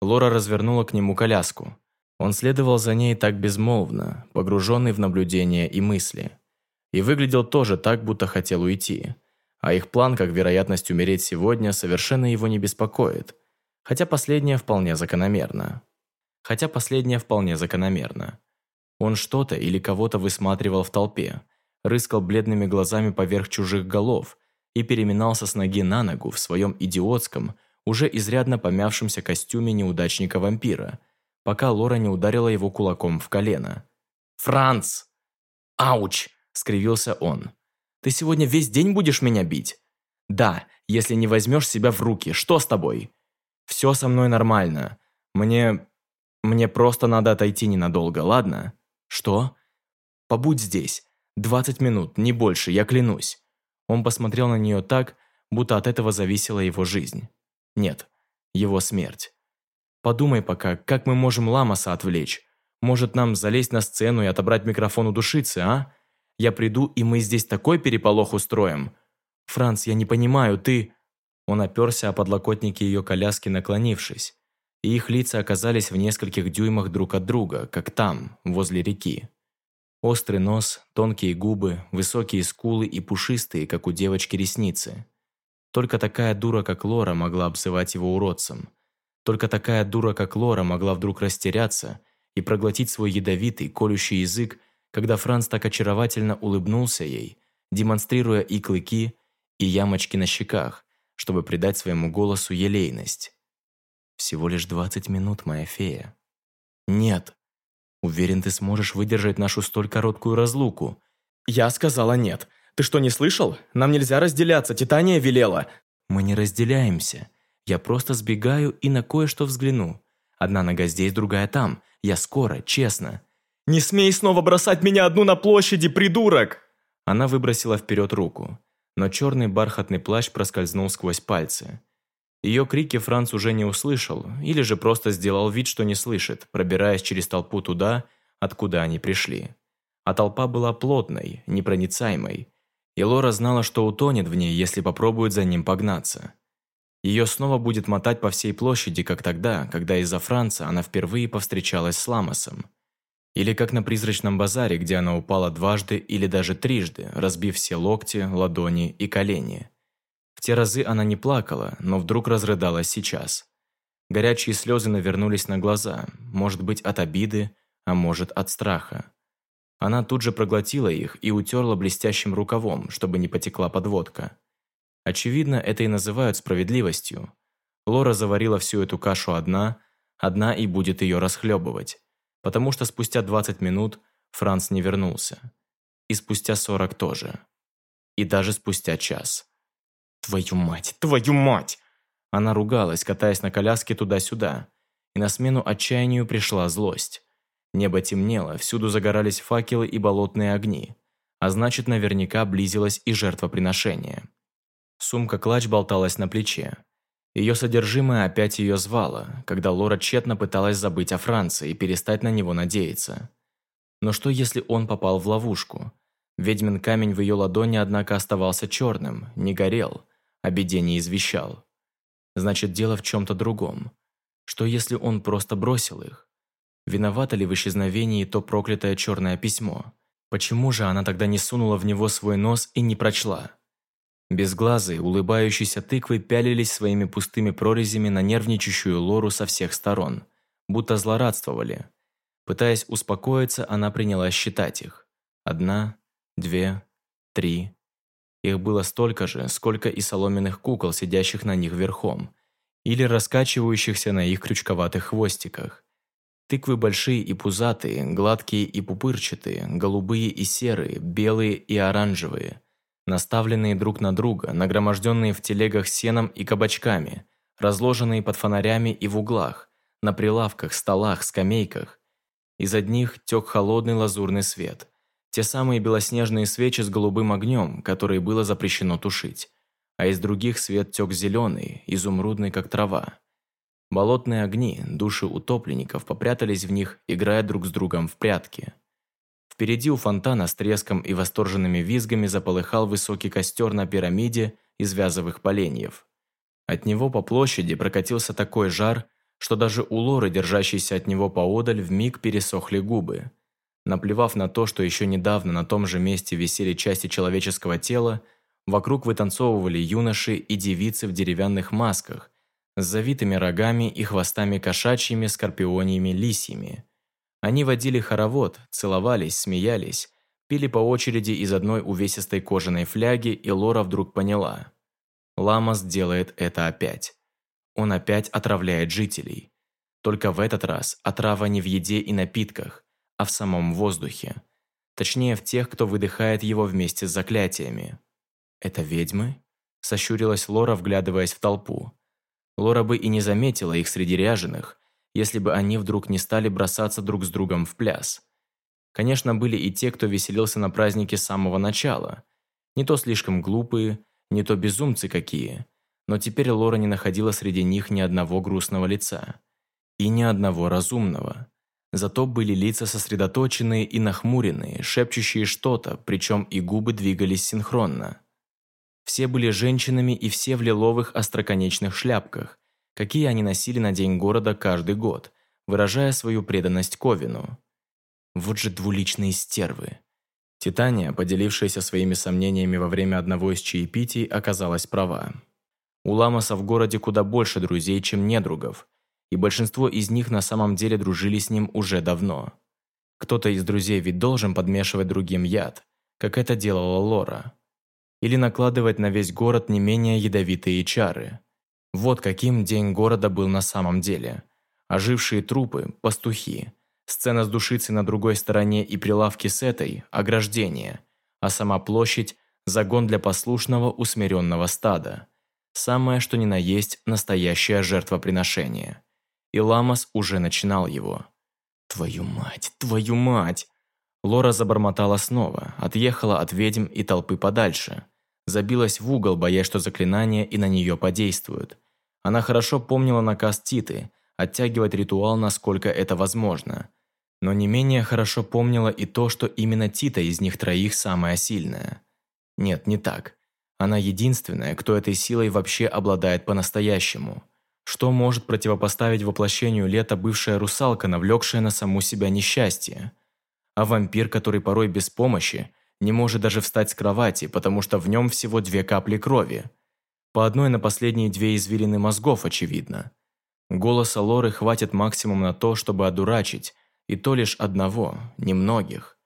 Лора развернула к нему коляску. Он следовал за ней так безмолвно, погруженный в наблюдение и мысли. И выглядел тоже так, будто хотел уйти. А их план, как вероятность умереть сегодня, совершенно его не беспокоит. Хотя последнее вполне закономерно. Хотя последнее вполне закономерно. Он что-то или кого-то высматривал в толпе, рыскал бледными глазами поверх чужих голов и переминался с ноги на ногу в своем идиотском, уже изрядно помявшемся костюме неудачника-вампира, пока Лора не ударила его кулаком в колено. «Франц!» «Ауч!» – скривился он. «Ты сегодня весь день будешь меня бить?» «Да, если не возьмешь себя в руки, что с тобой?» «Все со мной нормально. Мне... Мне просто надо отойти ненадолго, ладно? Что? Побудь здесь. Двадцать минут, не больше, я клянусь. Он посмотрел на нее так, будто от этого зависела его жизнь. Нет, его смерть. Подумай пока, как мы можем Ламаса отвлечь? Может, нам залезть на сцену и отобрать микрофон у душицы, а? Я приду, и мы здесь такой переполох устроим. Франц, я не понимаю, ты...» Он оперся о подлокотники ее коляски, наклонившись, и их лица оказались в нескольких дюймах друг от друга, как там, возле реки. Острый нос, тонкие губы, высокие скулы и пушистые, как у девочки, ресницы. Только такая дура, как Лора, могла обзывать его уродцем. Только такая дура, как Лора, могла вдруг растеряться и проглотить свой ядовитый, колющий язык, когда Франц так очаровательно улыбнулся ей, демонстрируя и клыки, и ямочки на щеках, чтобы придать своему голосу елейность. «Всего лишь двадцать минут, моя фея». «Нет». «Уверен, ты сможешь выдержать нашу столь короткую разлуку». «Я сказала нет. Ты что, не слышал? Нам нельзя разделяться, Титания велела». «Мы не разделяемся. Я просто сбегаю и на кое-что взгляну. Одна нога здесь, другая там. Я скоро, честно». «Не смей снова бросать меня одну на площади, придурок!» Она выбросила вперед руку но черный бархатный плащ проскользнул сквозь пальцы. Ее крики Франц уже не услышал, или же просто сделал вид, что не слышит, пробираясь через толпу туда, откуда они пришли. А толпа была плотной, непроницаемой, и Лора знала, что утонет в ней, если попробует за ним погнаться. Ее снова будет мотать по всей площади, как тогда, когда из-за Франца она впервые повстречалась с Ламосом – или как на призрачном базаре, где она упала дважды или даже трижды, разбив все локти, ладони и колени. В те разы она не плакала, но вдруг разрыдалась сейчас. Горячие слезы навернулись на глаза, может быть от обиды, а может от страха. Она тут же проглотила их и утерла блестящим рукавом, чтобы не потекла подводка. Очевидно, это и называют справедливостью. Лора заварила всю эту кашу одна, одна и будет ее расхлебывать потому что спустя 20 минут Франц не вернулся. И спустя 40 тоже. И даже спустя час. «Твою мать! Твою мать!» Она ругалась, катаясь на коляске туда-сюда. И на смену отчаянию пришла злость. Небо темнело, всюду загорались факелы и болотные огни. А значит, наверняка близилось и жертвоприношение. Сумка-клач болталась на плече. Ее содержимое опять ее звало, когда Лора тщетно пыталась забыть о Франции и перестать на него надеяться. Но что, если он попал в ловушку? Ведьмин камень в ее ладони, однако, оставался черным, не горел, о беде не извещал. Значит, дело в чем-то другом. Что, если он просто бросил их? Виновата ли в исчезновении то проклятое черное письмо? Почему же она тогда не сунула в него свой нос и не прочла? Безглазые, улыбающиеся тыквы пялились своими пустыми прорезями на нервничающую Лору со всех сторон, будто злорадствовали. Пытаясь успокоиться, она принялась считать их. Одна, две, три. Их было столько же, сколько и соломенных кукол, сидящих на них верхом, или раскачивающихся на их крючковатых хвостиках. Тыквы большие и пузатые, гладкие и пупырчатые, голубые и серые, белые и оранжевые – наставленные друг на друга, нагроможденные в телегах сеном и кабачками, разложенные под фонарями и в углах, на прилавках, столах, скамейках. Из одних тек холодный лазурный свет. Те самые белоснежные свечи с голубым огнем, которые было запрещено тушить. А из других свет тек зеленый, изумрудный, как трава. Болотные огни, души утопленников попрятались в них, играя друг с другом в прятки. Впереди у фонтана с треском и восторженными визгами заполыхал высокий костер на пирамиде из вязовых поленьев. От него по площади прокатился такой жар, что даже у Лоры, держащейся от него поодаль, вмиг пересохли губы. Наплевав на то, что еще недавно на том же месте висели части человеческого тела, вокруг вытанцовывали юноши и девицы в деревянных масках с завитыми рогами и хвостами кошачьими, скорпиониями, лисьими – они водили хоровод, целовались, смеялись, пили по очереди из одной увесистой кожаной фляги, и Лора вдруг поняла. Ламас делает это опять. Он опять отравляет жителей. Только в этот раз отрава не в еде и напитках, а в самом воздухе. Точнее, в тех, кто выдыхает его вместе с заклятиями. «Это ведьмы?» – сощурилась Лора, вглядываясь в толпу. Лора бы и не заметила их среди ряженых, если бы они вдруг не стали бросаться друг с другом в пляс. Конечно, были и те, кто веселился на празднике с самого начала. Не то слишком глупые, не то безумцы какие. Но теперь Лора не находила среди них ни одного грустного лица. И ни одного разумного. Зато были лица сосредоточенные и нахмуренные, шепчущие что-то, причем и губы двигались синхронно. Все были женщинами и все в лиловых остроконечных шляпках, какие они носили на День города каждый год, выражая свою преданность Ковину. Вот же двуличные стервы. Титания, поделившаяся своими сомнениями во время одного из чаепитий, оказалась права. У Ламаса в городе куда больше друзей, чем недругов, и большинство из них на самом деле дружили с ним уже давно. Кто-то из друзей ведь должен подмешивать другим яд, как это делала Лора. Или накладывать на весь город не менее ядовитые чары – вот каким день города был на самом деле. Ожившие трупы, пастухи, сцена с душицей на другой стороне и прилавки с этой – ограждение, а сама площадь – загон для послушного усмиренного стада. Самое, что ни на есть, настоящее жертвоприношение. И Ламас уже начинал его. «Твою мать, твою мать!» Лора забормотала снова, отъехала от ведьм и толпы подальше. Забилась в угол, боясь, что заклинание и на нее подействует. Она хорошо помнила наказ Титы – оттягивать ритуал, насколько это возможно. Но не менее хорошо помнила и то, что именно Тита из них троих самая сильная. Нет, не так. Она единственная, кто этой силой вообще обладает по-настоящему. Что может противопоставить воплощению лета бывшая русалка, навлекшая на саму себя несчастье? А вампир, который порой без помощи, не может даже встать с кровати, потому что в нем всего две капли крови – по одной на последние две извилины мозгов, очевидно. Голоса Лоры хватит максимум на то, чтобы одурачить, и то лишь одного, немногих.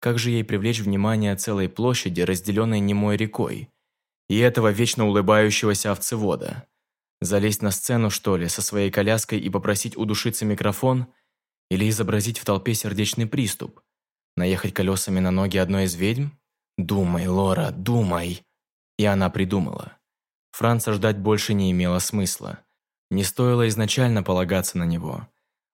Как же ей привлечь внимание целой площади, разделенной немой рекой? И этого вечно улыбающегося овцевода? Залезть на сцену, что ли, со своей коляской и попросить удушиться микрофон? Или изобразить в толпе сердечный приступ? Наехать колесами на ноги одной из ведьм? Думай, Лора, думай. И она придумала. Франца ждать больше не имело смысла. Не стоило изначально полагаться на него.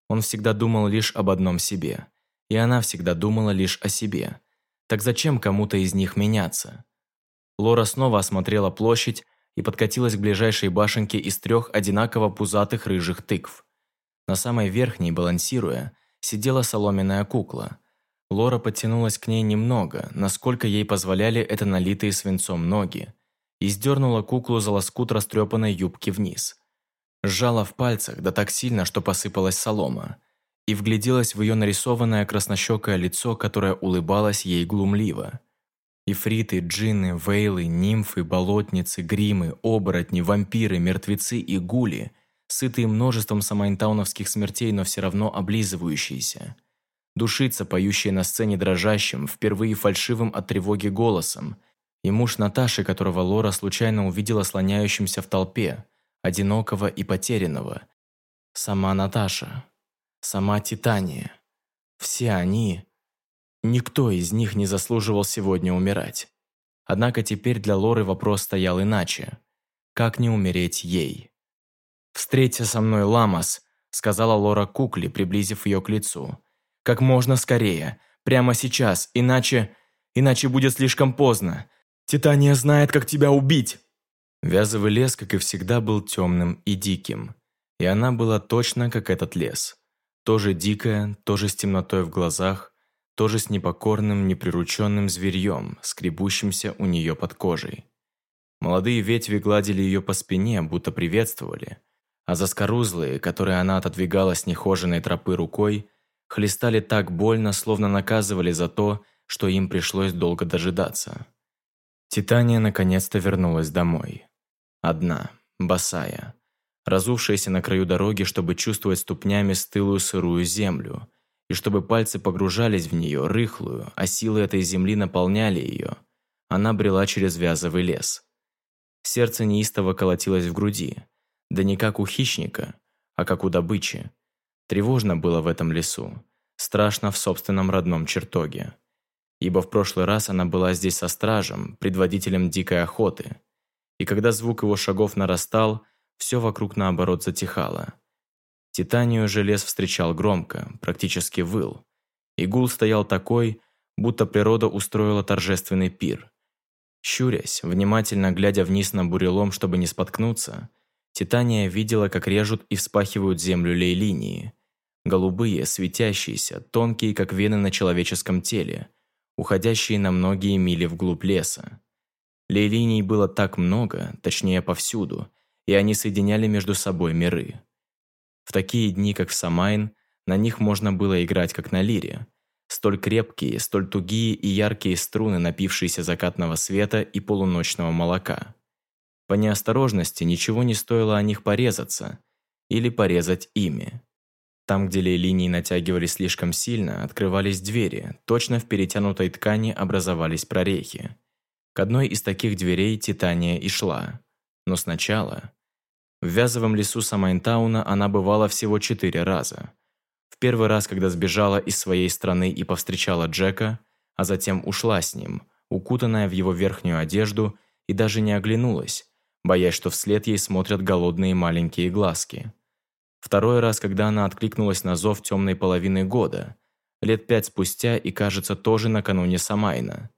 Он всегда думал лишь об одном себе. И она всегда думала лишь о себе. Так зачем кому-то из них меняться? Лора снова осмотрела площадь и подкатилась к ближайшей башенке из трех одинаково пузатых рыжих тыкв. На самой верхней, балансируя, сидела соломенная кукла. Лора подтянулась к ней немного, насколько ей позволяли это налитые свинцом ноги и сдернула куклу за лоскут растрепанной юбки вниз. Сжала в пальцах, да так сильно, что посыпалась солома, и вгляделась в ее нарисованное краснощекое лицо, которое улыбалось ей глумливо. Ифриты, джинны, вейлы, нимфы, болотницы, гримы, оборотни, вампиры, мертвецы и гули, сытые множеством самайнтауновских смертей, но все равно облизывающиеся. Душица, поющая на сцене дрожащим, впервые фальшивым от тревоги голосом – и муж Наташи, которого Лора случайно увидела слоняющимся в толпе, одинокого и потерянного. Сама Наташа. Сама Титания. Все они... Никто из них не заслуживал сегодня умирать. Однако теперь для Лоры вопрос стоял иначе. Как не умереть ей? «Встреться со мной, Ламас», — сказала Лора кукле, приблизив ее к лицу. «Как можно скорее. Прямо сейчас. Иначе... Иначе будет слишком поздно. Титания знает, как тебя убить!» Вязовый лес, как и всегда, был темным и диким. И она была точно как этот лес. Тоже дикая, тоже с темнотой в глазах, тоже с непокорным, неприрученным зверьем, скребущимся у нее под кожей. Молодые ветви гладили ее по спине, будто приветствовали, а заскорузлые, которые она отодвигала с нехоженной тропы рукой, хлестали так больно, словно наказывали за то, что им пришлось долго дожидаться. Титания наконец-то вернулась домой. Одна, босая, разувшаяся на краю дороги, чтобы чувствовать ступнями стылую сырую землю, и чтобы пальцы погружались в нее, рыхлую, а силы этой земли наполняли ее. Она брела через вязовый лес. Сердце неистово колотилось в груди, да не как у хищника, а как у добычи. Тревожно было в этом лесу, страшно в собственном родном чертоге ибо в прошлый раз она была здесь со стражем, предводителем дикой охоты. И когда звук его шагов нарастал, все вокруг наоборот затихало. Титанию же лес встречал громко, практически выл. И гул стоял такой, будто природа устроила торжественный пир. Щурясь, внимательно глядя вниз на бурелом, чтобы не споткнуться, Титания видела, как режут и вспахивают землю лей-линии. Голубые, светящиеся, тонкие, как вены на человеческом теле, уходящие на многие мили вглубь леса. Лей-линий было так много, точнее повсюду, и они соединяли между собой миры. В такие дни, как в Самайн, на них можно было играть как на лире. Столь крепкие, столь тугие и яркие струны, напившиеся закатного света и полуночного молока. По неосторожности ничего не стоило о них порезаться или порезать ими. Там, где линии натягивались слишком сильно, открывались двери, точно в перетянутой ткани образовались прорехи. К одной из таких дверей Титания и шла. Но сначала... В Вязовом лесу Самайнтауна она бывала всего четыре раза. В первый раз, когда сбежала из своей страны и повстречала Джека, а затем ушла с ним, укутанная в его верхнюю одежду, и даже не оглянулась, боясь, что вслед ей смотрят голодные маленькие глазки. Второй раз, когда она откликнулась на зов темной половины года, лет пять спустя и, кажется, тоже накануне Самайна,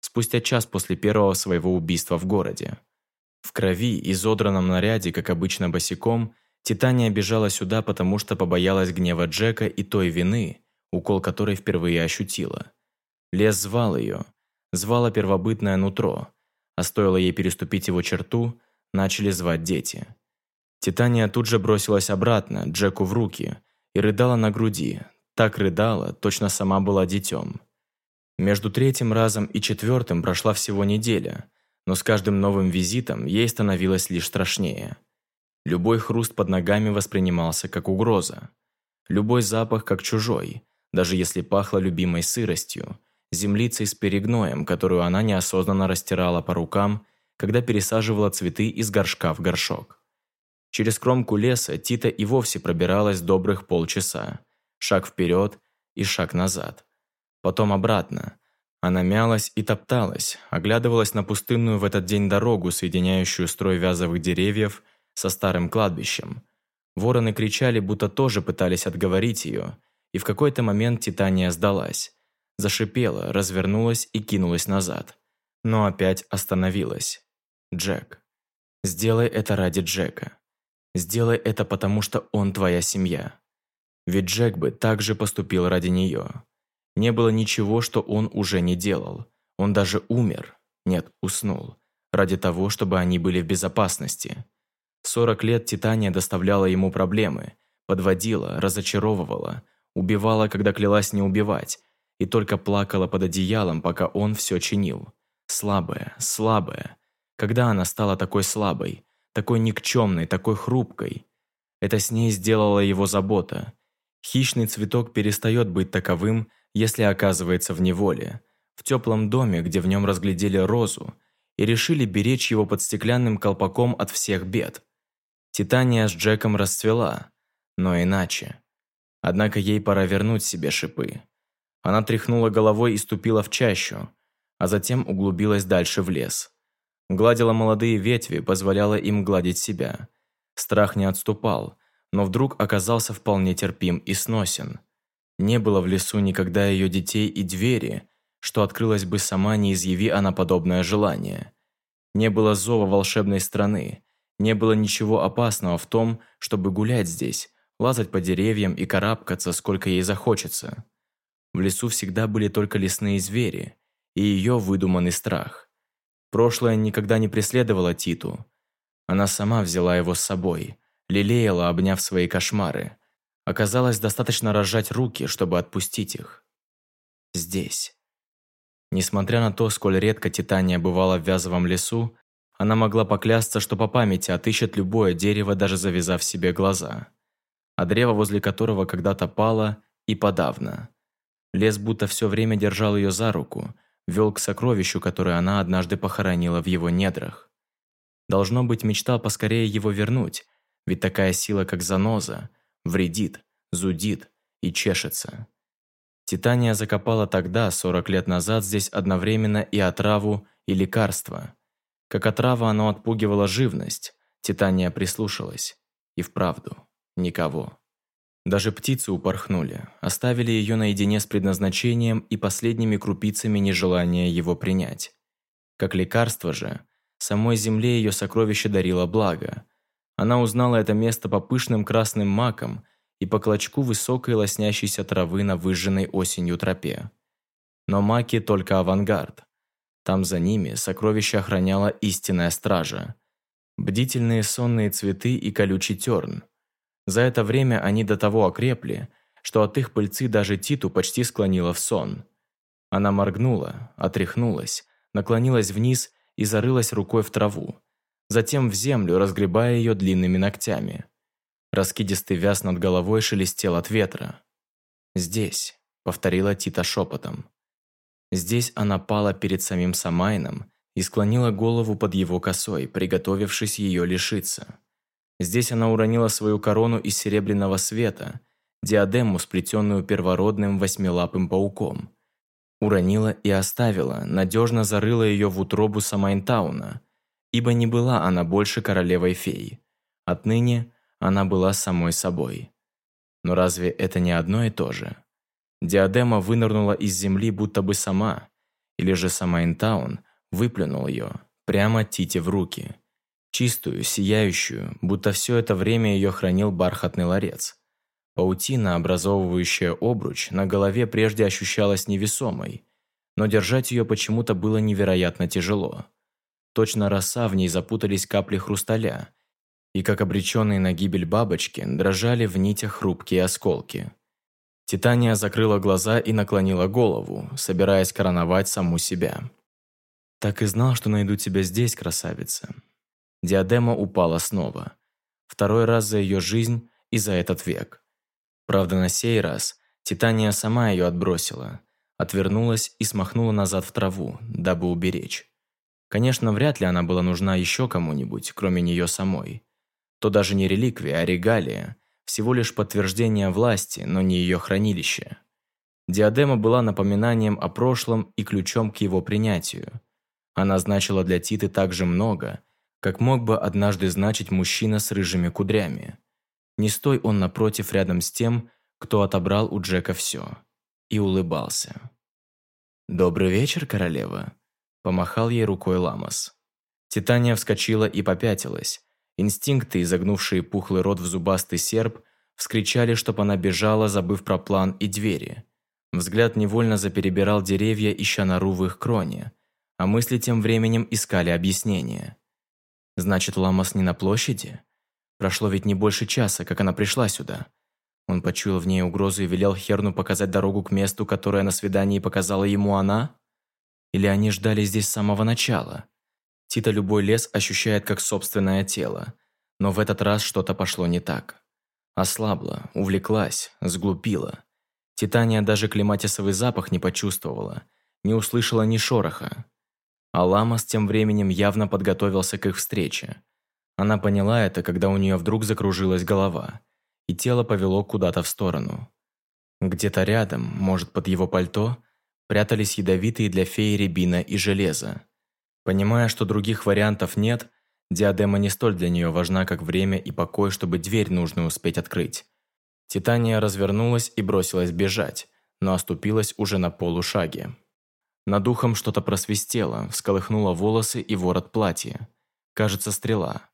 спустя час после первого своего убийства в городе. В крови, изодранном наряде, как обычно босиком, Титания бежала сюда, потому что побоялась гнева Джека и той вины, укол которой впервые ощутила. Лес звал ее, звало первобытное нутро, а стоило ей переступить его черту, начали звать дети. Титания тут же бросилась обратно, Джеку в руки, и рыдала на груди. Так рыдала, точно сама была детем. Между третьим разом и четвертым прошла всего неделя, но с каждым новым визитом ей становилось лишь страшнее. Любой хруст под ногами воспринимался как угроза. Любой запах как чужой, даже если пахло любимой сыростью, землицей с перегноем, которую она неосознанно растирала по рукам, когда пересаживала цветы из горшка в горшок. Через кромку леса Тита и вовсе пробиралась добрых полчаса. Шаг вперед и шаг назад. Потом обратно. Она мялась и топталась, оглядывалась на пустынную в этот день дорогу, соединяющую строй вязовых деревьев со старым кладбищем. Вороны кричали, будто тоже пытались отговорить ее, и в какой-то момент Титания сдалась. Зашипела, развернулась и кинулась назад. Но опять остановилась. Джек. Сделай это ради Джека. Сделай это потому, что он твоя семья. Ведь Джек бы также поступил ради нее. Не было ничего, что он уже не делал. Он даже умер. Нет, уснул. Ради того, чтобы они были в безопасности. 40 лет Титания доставляла ему проблемы, подводила, разочаровывала, убивала, когда клялась не убивать, и только плакала под одеялом, пока он все чинил. Слабая, слабая. Когда она стала такой слабой? Такой никчемной, такой хрупкой. Это с ней сделала его забота. Хищный цветок перестает быть таковым, если оказывается в неволе, в теплом доме, где в нем разглядели розу, и решили беречь его под стеклянным колпаком от всех бед. Титания с Джеком расцвела, но иначе. Однако ей пора вернуть себе шипы. Она тряхнула головой и ступила в чащу, а затем углубилась дальше в лес. Гладила молодые ветви, позволяла им гладить себя. Страх не отступал, но вдруг оказался вполне терпим и сносен. Не было в лесу никогда ее детей и двери, что открылась бы сама, не изъяви она подобное желание. Не было зова волшебной страны, не было ничего опасного в том, чтобы гулять здесь, лазать по деревьям и карабкаться, сколько ей захочется. В лесу всегда были только лесные звери и ее выдуманный страх. Прошлое никогда не преследовало Титу. Она сама взяла его с собой, лелеяла, обняв свои кошмары. Оказалось, достаточно разжать руки, чтобы отпустить их. Здесь. Несмотря на то, сколь редко Титания бывала в Вязовом лесу, она могла поклясться, что по памяти отыщет любое дерево, даже завязав себе глаза. А древо, возле которого когда-то пало, и подавно. Лес будто все время держал ее за руку – вел к сокровищу, которое она однажды похоронила в его недрах. Должно быть, мечтал поскорее его вернуть, ведь такая сила, как заноза, вредит, зудит и чешется. Титания закопала тогда, 40 лет назад, здесь одновременно и отраву, и лекарство. Как отрава оно отпугивало живность, Титания прислушалась. И вправду, никого. Даже птицы упорхнули, оставили ее наедине с предназначением и последними крупицами нежелания его принять. Как лекарство же, самой земле ее сокровище дарило благо. Она узнала это место по пышным красным макам и по клочку высокой лоснящейся травы на выжженной осенью тропе. Но маки только авангард. Там за ними сокровище охраняла истинная стража. Бдительные сонные цветы и колючий терн. За это время они до того окрепли, что от их пыльцы даже Титу почти склонила в сон. Она моргнула, отряхнулась, наклонилась вниз и зарылась рукой в траву, затем в землю, разгребая ее длинными ногтями. Раскидистый вяз над головой шелестел от ветра. «Здесь», — повторила Тита шепотом. Здесь она пала перед самим Самайном и склонила голову под его косой, приготовившись ее лишиться. Здесь она уронила свою корону из серебряного света, диадему, сплетенную первородным восьмилапым пауком. Уронила и оставила, надежно зарыла ее в утробу Самайнтауна, ибо не была она больше королевой фей. Отныне она была самой собой. Но разве это не одно и то же? Диадема вынырнула из земли будто бы сама, или же Самайнтаун выплюнул ее прямо Тите в руки – чистую, сияющую, будто все это время ее хранил бархатный ларец. Паутина, образовывающая обруч, на голове прежде ощущалась невесомой, но держать ее почему-то было невероятно тяжело. Точно роса в ней запутались капли хрусталя, и, как обреченные на гибель бабочки, дрожали в нитях хрупкие осколки. Титания закрыла глаза и наклонила голову, собираясь короновать саму себя. «Так и знал, что найду тебя здесь, красавица. Диадема упала снова. Второй раз за ее жизнь и за этот век. Правда, на сей раз Титания сама ее отбросила, отвернулась и смахнула назад в траву, дабы уберечь. Конечно, вряд ли она была нужна еще кому-нибудь, кроме нее самой. То даже не реликвия, а регалия, всего лишь подтверждение власти, но не ее хранилище. Диадема была напоминанием о прошлом и ключом к его принятию. Она значила для Титы так же много, как мог бы однажды значить мужчина с рыжими кудрями. Не стой он напротив рядом с тем, кто отобрал у Джека все. И улыбался. «Добрый вечер, королева», – помахал ей рукой Ламос. Титания вскочила и попятилась. Инстинкты, изогнувшие пухлый рот в зубастый серп, вскричали, чтоб она бежала, забыв про план и двери. Взгляд невольно заперебирал деревья, ища нору в их кроне, а мысли тем временем искали объяснение. Значит, Ламас не на площади? Прошло ведь не больше часа, как она пришла сюда. Он почуял в ней угрозу и велел Херну показать дорогу к месту, которое на свидании показала ему она? Или они ждали здесь с самого начала? Тита любой лес ощущает как собственное тело. Но в этот раз что-то пошло не так. Ослабла, увлеклась, сглупила. Титания даже климатисовый запах не почувствовала, не услышала ни шороха. А Ламас тем временем явно подготовился к их встрече. Она поняла это, когда у нее вдруг закружилась голова, и тело повело куда-то в сторону. Где-то рядом, может, под его пальто, прятались ядовитые для феи рябина и железо. Понимая, что других вариантов нет, диадема не столь для нее важна, как время и покой, чтобы дверь нужно успеть открыть. Титания развернулась и бросилась бежать, но оступилась уже на полушаге. Над духом что-то просвистело, всколыхнуло волосы и ворот платья. Кажется, стрела.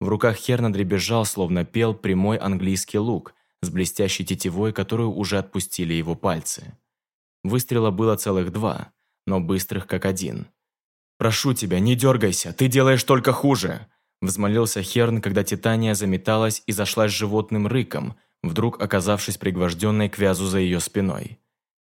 В руках Херна дребезжал, словно пел прямой английский лук с блестящей тетивой, которую уже отпустили его пальцы. Выстрела было целых два, но быстрых как один. «Прошу тебя, не дергайся, ты делаешь только хуже!» Взмолился Херн, когда Титания заметалась и зашлась животным рыком, вдруг оказавшись пригвожденной к вязу за ее спиной.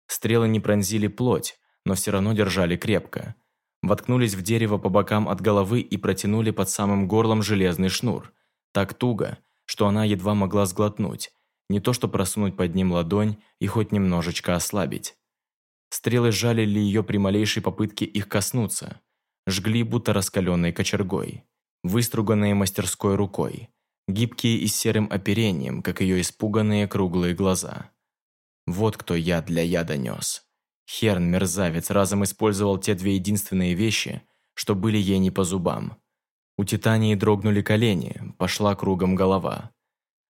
Стрелы не пронзили плоть, но все равно держали крепко. Воткнулись в дерево по бокам от головы и протянули под самым горлом железный шнур. Так туго, что она едва могла сглотнуть, не то что просунуть под ним ладонь и хоть немножечко ослабить. Стрелы жалили ее при малейшей попытке их коснуться. Жгли, будто раскаленной кочергой. Выструганные мастерской рукой. Гибкие и серым оперением, как ее испуганные круглые глаза. Вот кто яд для яда нес. Херн, мерзавец, разом использовал те две единственные вещи, что были ей не по зубам. У Титании дрогнули колени, пошла кругом голова.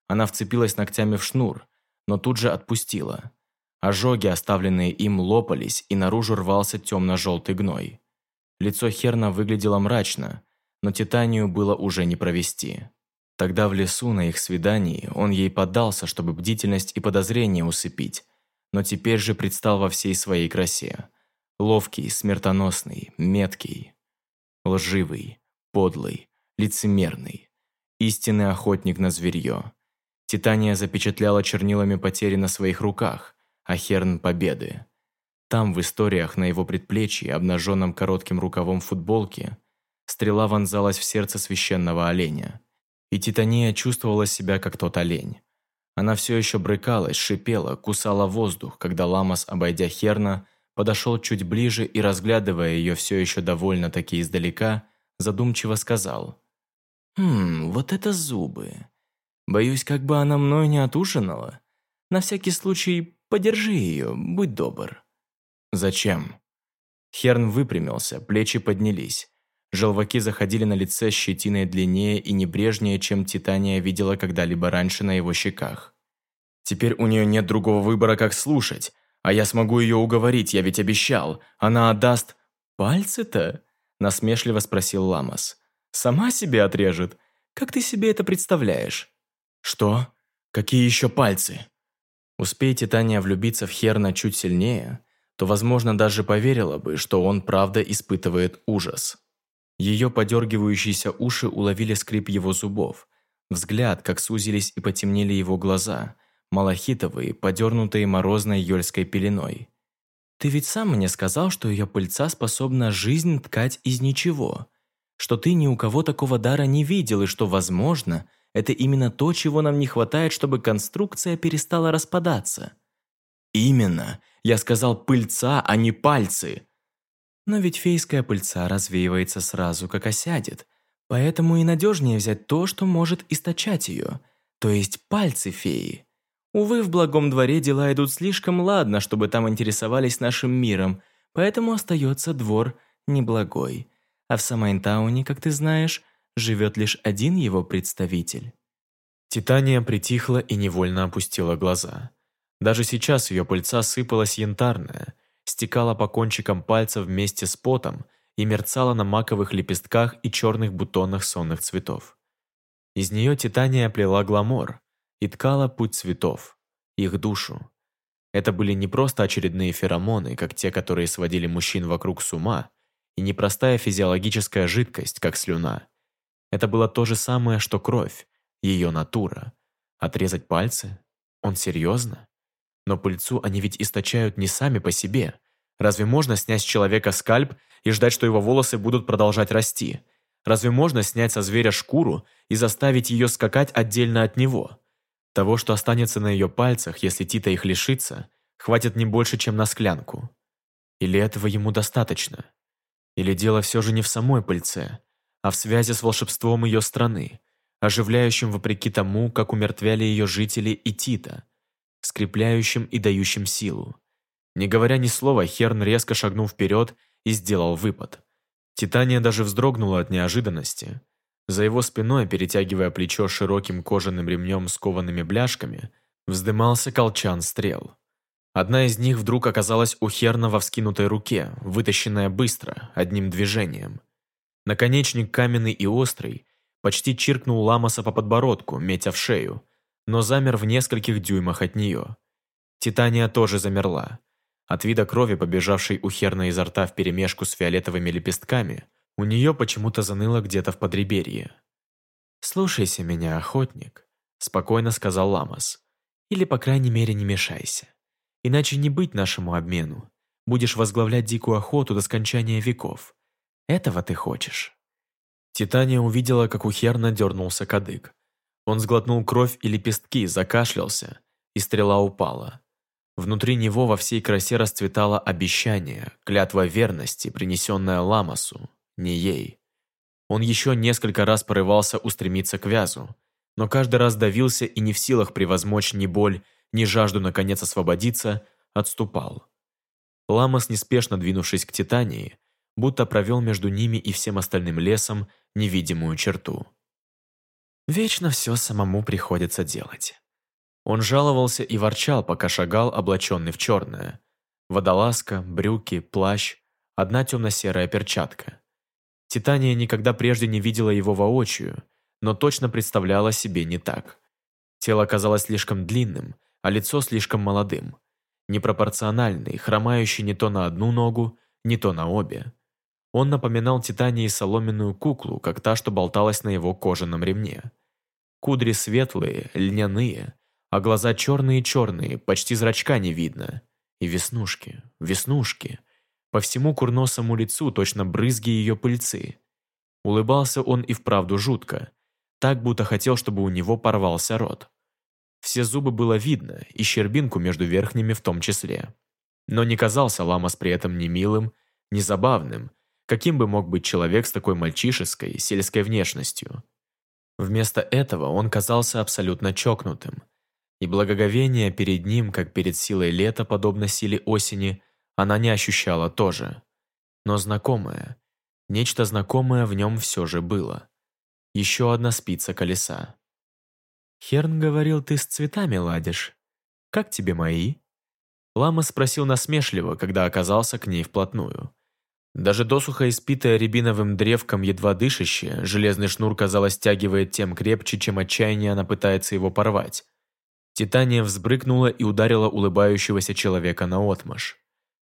Она вцепилась ногтями в шнур, но тут же отпустила. Ожоги, оставленные им, лопались, и наружу рвался темно-желтый гной. Лицо Херна выглядело мрачно, но Титанию было уже не провести. Тогда в лесу на их свидании он ей поддался, чтобы бдительность и подозрение усыпить, но теперь же предстал во всей своей красе. Ловкий, смертоносный, меткий, лживый, подлый, лицемерный. Истинный охотник на зверье. Титания запечатляла чернилами потери на своих руках, а Херн – победы. Там, в историях на его предплечье, обнаженном коротким рукавом футболки, стрела вонзалась в сердце священного оленя. И Титания чувствовала себя как тот олень. Она все еще брыкалась, шипела, кусала воздух, когда Ламас, обойдя Херна, подошел чуть ближе и, разглядывая ее все еще довольно-таки издалека, задумчиво сказал. «Хм, вот это зубы. Боюсь, как бы она мной не отужинала. На всякий случай подержи ее, будь добр». «Зачем?» Херн выпрямился, плечи поднялись. Желваки заходили на лице щетиной длиннее и небрежнее, чем Титания видела когда-либо раньше на его щеках. «Теперь у нее нет другого выбора, как слушать. А я смогу ее уговорить, я ведь обещал. Она отдаст...» «Пальцы-то?» – насмешливо спросил Ламас. «Сама себе отрежет? Как ты себе это представляешь?» «Что? Какие еще пальцы?» Успей Титания влюбиться в Херна чуть сильнее, то, возможно, даже поверила бы, что он правда испытывает ужас. Ее подергивающиеся уши уловили скрип его зубов, взгляд, как сузились и потемнели его глаза, малахитовые, подернутые морозной ёльской пеленой. «Ты ведь сам мне сказал, что ее пыльца способна жизнь ткать из ничего, что ты ни у кого такого дара не видел и что, возможно, это именно то, чего нам не хватает, чтобы конструкция перестала распадаться». «Именно! Я сказал пыльца, а не пальцы!» Но ведь фейская пыльца развеивается сразу, как осядет, поэтому и надежнее взять то, что может источать ее, то есть пальцы феи. Увы, в благом дворе дела идут слишком ладно, чтобы там интересовались нашим миром, поэтому остается двор неблагой. А в Самайнтауне, как ты знаешь, живет лишь один его представитель. Титания притихла и невольно опустила глаза. Даже сейчас ее пыльца сыпалась янтарная, стекала по кончикам пальцев вместе с потом и мерцала на маковых лепестках и черных бутонах сонных цветов. Из нее Титания плела гламор и ткала путь цветов, их душу. Это были не просто очередные феромоны, как те, которые сводили мужчин вокруг с ума, и непростая физиологическая жидкость, как слюна. Это было то же самое, что кровь, ее натура. Отрезать пальцы? Он серьезно? Но пыльцу они ведь источают не сами по себе. Разве можно снять с человека скальп и ждать, что его волосы будут продолжать расти? Разве можно снять со зверя шкуру и заставить ее скакать отдельно от него? Того, что останется на ее пальцах, если Тита их лишится, хватит не больше, чем на склянку. Или этого ему достаточно? Или дело все же не в самой пыльце, а в связи с волшебством ее страны, оживляющим вопреки тому, как умертвяли ее жители и Тита – скрепляющим и дающим силу. Не говоря ни слова, Херн резко шагнул вперед и сделал выпад. Титания даже вздрогнула от неожиданности. За его спиной, перетягивая плечо широким кожаным ремнем с коваными бляшками, вздымался колчан стрел. Одна из них вдруг оказалась у Херна во вскинутой руке, вытащенная быстро, одним движением. Наконечник каменный и острый почти чиркнул Ламаса по подбородку, метя в шею, но замер в нескольких дюймах от нее. Титания тоже замерла. От вида крови, побежавшей у Херна изо рта вперемешку с фиолетовыми лепестками, у нее почему-то заныло где-то в подреберье. «Слушайся меня, охотник», – спокойно сказал Ламас. «Или, по крайней мере, не мешайся. Иначе не быть нашему обмену. Будешь возглавлять дикую охоту до скончания веков. Этого ты хочешь». Титания увидела, как у Херна дернулся кадык. Он сглотнул кровь и лепестки, закашлялся, и стрела упала. Внутри него во всей красе расцветало обещание, клятва верности, принесенная Ламасу, не ей. Он еще несколько раз порывался устремиться к вязу, но каждый раз давился и не в силах превозмочь ни боль, ни жажду наконец освободиться, отступал. Ламас, неспешно двинувшись к Титании, будто провел между ними и всем остальным лесом невидимую черту. Вечно все самому приходится делать. Он жаловался и ворчал, пока шагал, облаченный в черное. Водолазка, брюки, плащ, одна темно-серая перчатка. Титания никогда прежде не видела его воочию, но точно представляла себе не так. Тело казалось слишком длинным, а лицо слишком молодым. Непропорциональный, хромающий не то на одну ногу, не то на обе. Он напоминал Титании соломенную куклу, как та, что болталась на его кожаном ремне. Кудри светлые, льняные, а глаза черные-черные, почти зрачка не видно. И веснушки, веснушки. По всему курносому лицу точно брызги ее пыльцы. Улыбался он и вправду жутко, так будто хотел, чтобы у него порвался рот. Все зубы было видно, и щербинку между верхними в том числе. Но не казался Ламас при этом ни милым, ни забавным, каким бы мог быть человек с такой мальчишеской, сельской внешностью. Вместо этого он казался абсолютно чокнутым, и благоговение перед ним, как перед силой лета, подобно силе осени, она не ощущала тоже. Но знакомое, нечто знакомое в нем все же было. Еще одна спица колеса. «Херн говорил, ты с цветами ладишь. Как тебе мои?» Лама спросил насмешливо, когда оказался к ней вплотную. Даже досуха испитая рябиновым древком едва дышащая, железный шнур, казалось, стягивает тем крепче, чем отчаяние она пытается его порвать. Титания взбрыкнула и ударила улыбающегося человека наотмашь.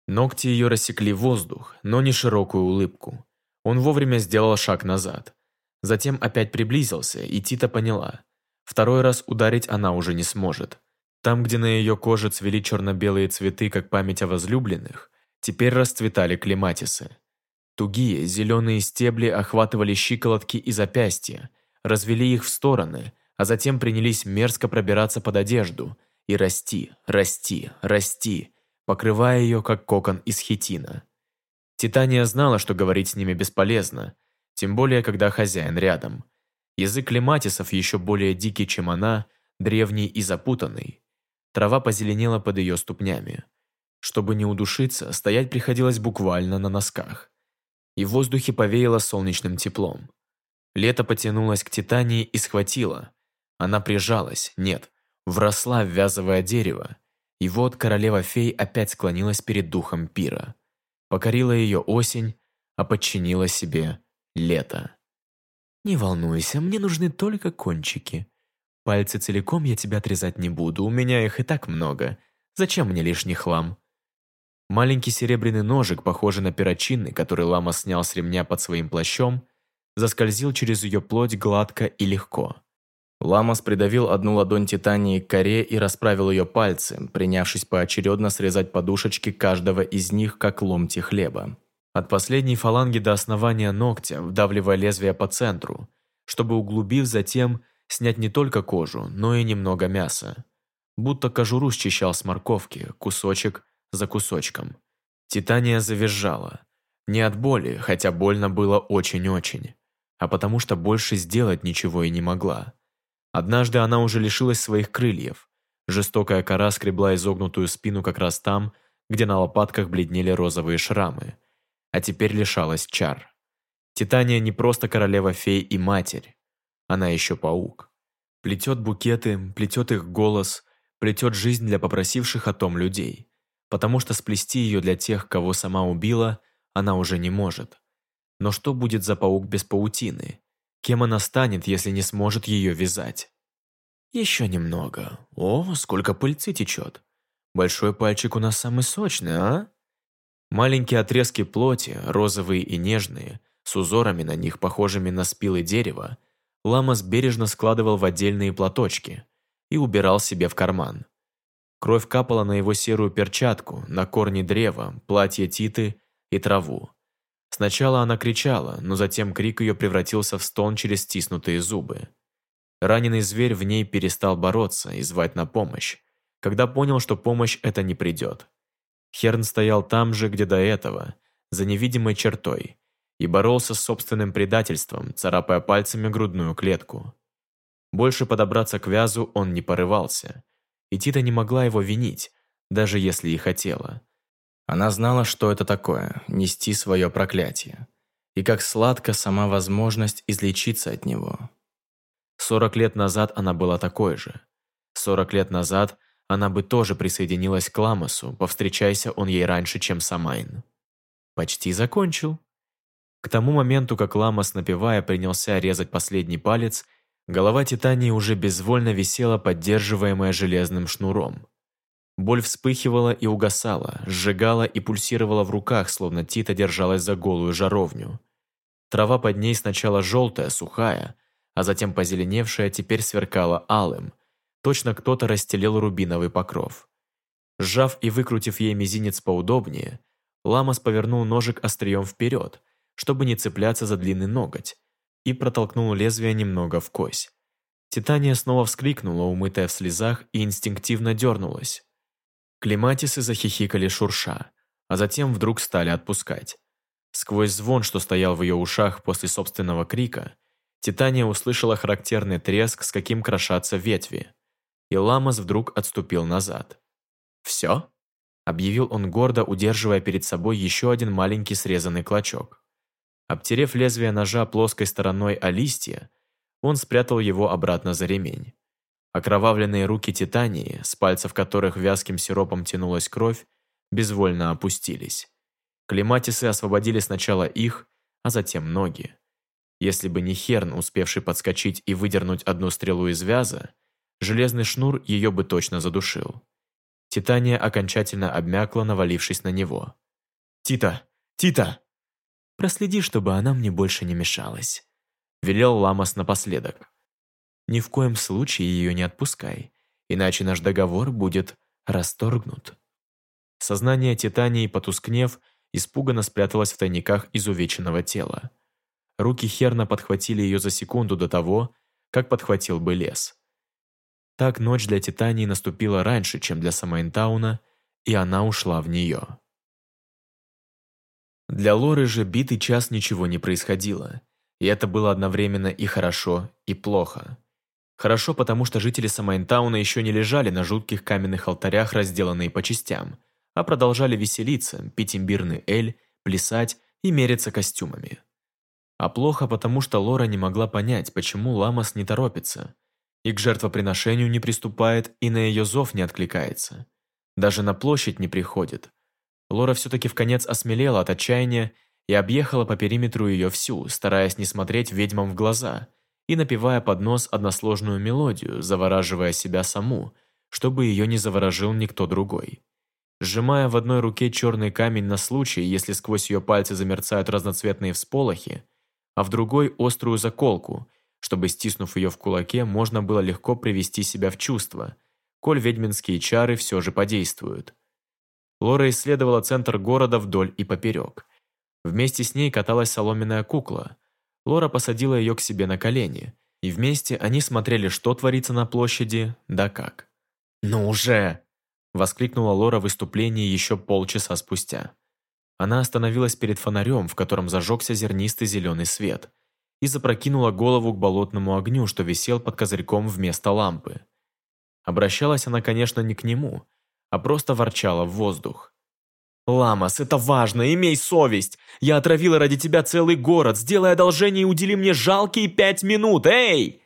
Ногти ее рассекли воздух, но не широкую улыбку. Он вовремя сделал шаг назад. Затем опять приблизился, и Тита поняла. Второй раз ударить она уже не сможет. Там, где на ее коже цвели черно-белые цветы, как память о возлюбленных, теперь расцветали клематисы. Тугие, зеленые стебли охватывали щиколотки и запястья, развели их в стороны, а затем принялись мерзко пробираться под одежду и расти, расти, расти, покрывая ее, как кокон из хитина. Титания знала, что говорить с ними бесполезно, тем более, когда хозяин рядом. Язык клематисов еще более дикий, чем она, древний и запутанный. Трава позеленела под ее ступнями. Чтобы не удушиться, стоять приходилось буквально на носках. И в воздухе повеяло солнечным теплом. Лето потянулось к Титании и схватило, она прижалась, нет, вросла в вязовое дерево. И вот королева-фей опять склонилась перед духом пира. Покорила ее осень, а подчинила себе лето. «Не волнуйся, мне нужны только кончики. Пальцы целиком я тебя отрезать не буду, у меня их и так много. Зачем мне лишний хлам?» Маленький серебряный ножик, похожий на перочинный, который лама снял с ремня под своим плащом, заскользил через ее плоть гладко и легко. Ламас придавил одну ладонь Титании к коре и расправил ее пальцы, принявшись поочередно срезать подушечки каждого из них, как ломти хлеба. От последней фаланги до основания ногтя, вдавливая лезвие по центру, чтобы, углубив затем, снять не только кожу, но и немного мяса. Будто кожуру счищал с морковки, кусочек за кусочком. Титания завизжала. Не от боли, хотя больно было очень-очень, а потому что больше сделать ничего и не могла. Однажды она уже лишилась своих крыльев. Жестокая кора скребла изогнутую спину как раз там, где на лопатках бледнели розовые шрамы. А теперь лишалась чар. Титания не просто королева-фей и матерь. Она еще паук. Плетет букеты, плетет их голос, плетет жизнь для попросивших о том людей. Потому что сплести ее для тех, кого сама убила, она уже не может. Но что будет за паук без паутины? Кем она станет, если не сможет ее вязать? Еще немного. О, сколько пыльцы течет. Большой пальчик у нас самый сочный, а? Маленькие отрезки плоти, розовые и нежные, с узорами на них, похожими на спилы дерева, Ламас бережно складывал в отдельные платочки и убирал себе в карман. Кровь капала на его серую перчатку, на корни древа, платье Титы и траву. Сначала она кричала, но затем крик ее превратился в стон через стиснутые зубы. Раненый зверь в ней перестал бороться и звать на помощь, когда понял, что помощь это не придет. Херн стоял там же, где до этого, за невидимой чертой, и боролся с собственным предательством, царапая пальцами грудную клетку. Больше подобраться к вязу он не порывался, и Тита не могла его винить, даже если и хотела. Она знала, что это такое – нести свое проклятие. И как сладко сама возможность излечиться от него. Сорок лет назад она была такой же. Сорок лет назад она бы тоже присоединилась к Ламасу, повстречайся он ей раньше, чем Самайн. Почти закончил. К тому моменту, как Ламас, напевая, принялся резать последний палец, голова Титании уже безвольно висела, поддерживаемая железным шнуром. Боль вспыхивала и угасала, сжигала и пульсировала в руках, словно Тита держалась за голую жаровню. Трава под ней сначала желтая, сухая, а затем позеленевшая теперь сверкала алым. Точно кто-то расстелил рубиновый покров. Сжав и выкрутив ей мизинец поудобнее, Ламас повернул ножик острием вперед, чтобы не цепляться за длинный ноготь, и протолкнул лезвие немного в кость. Титания снова вскрикнула, умытая в слезах, и инстинктивно дернулась. Клематисы захихикали шурша, а затем вдруг стали отпускать. Сквозь звон, что стоял в ее ушах после собственного крика, Титания услышала характерный треск, с каким крошатся ветви. И Ламас вдруг отступил назад. «Все?» – объявил он гордо, удерживая перед собой еще один маленький срезанный клочок. Обтерев лезвие ножа плоской стороной о листья, он спрятал его обратно за ремень. Окровавленные руки Титании, с пальцев которых вязким сиропом тянулась кровь, безвольно опустились. Клематисы освободили сначала их, а затем ноги. Если бы не Херн, успевший подскочить и выдернуть одну стрелу из вяза, железный шнур ее бы точно задушил. Титания окончательно обмякла, навалившись на него. «Тита! Тита!» «Проследи, чтобы она мне больше не мешалась», – велел Ламас напоследок. Ни в коем случае ее не отпускай, иначе наш договор будет расторгнут. Сознание Титании, потускнев, испуганно спряталось в тайниках изувеченного тела. Руки Херна подхватили ее за секунду до того, как подхватил бы лес. Так ночь для Титании наступила раньше, чем для Самайнтауна, и она ушла в нее. Для Лоры же битый час ничего не происходило, и это было одновременно и хорошо, и плохо. Хорошо, потому что жители Самайнтауна еще не лежали на жутких каменных алтарях, разделанные по частям, а продолжали веселиться, пить имбирный эль, плясать и мериться костюмами. А плохо, потому что Лора не могла понять, почему Ламас не торопится, и к жертвоприношению не приступает, и на ее зов не откликается. Даже на площадь не приходит. Лора все-таки в конец осмелела от отчаяния и объехала по периметру ее всю, стараясь не смотреть ведьмам в глаза – и напевая под нос односложную мелодию, завораживая себя саму, чтобы ее не заворожил никто другой. Сжимая в одной руке черный камень на случай, если сквозь ее пальцы замерцают разноцветные всполохи, а в другой – острую заколку, чтобы, стиснув ее в кулаке, можно было легко привести себя в чувство, коль ведьминские чары все же подействуют. Лора исследовала центр города вдоль и поперек. Вместе с ней каталась соломенная кукла, Лора посадила ее к себе на колени, и вместе они смотрели, что творится на площади, да как. «Ну уже!» – воскликнула Лора в выступлении еще полчаса спустя. Она остановилась перед фонарем, в котором зажегся зернистый зеленый свет, и запрокинула голову к болотному огню, что висел под козырьком вместо лампы. Обращалась она, конечно, не к нему, а просто ворчала в воздух. «Ламас, это важно, имей совесть! Я отравила ради тебя целый город, сделай одолжение и удели мне жалкие пять минут, эй!»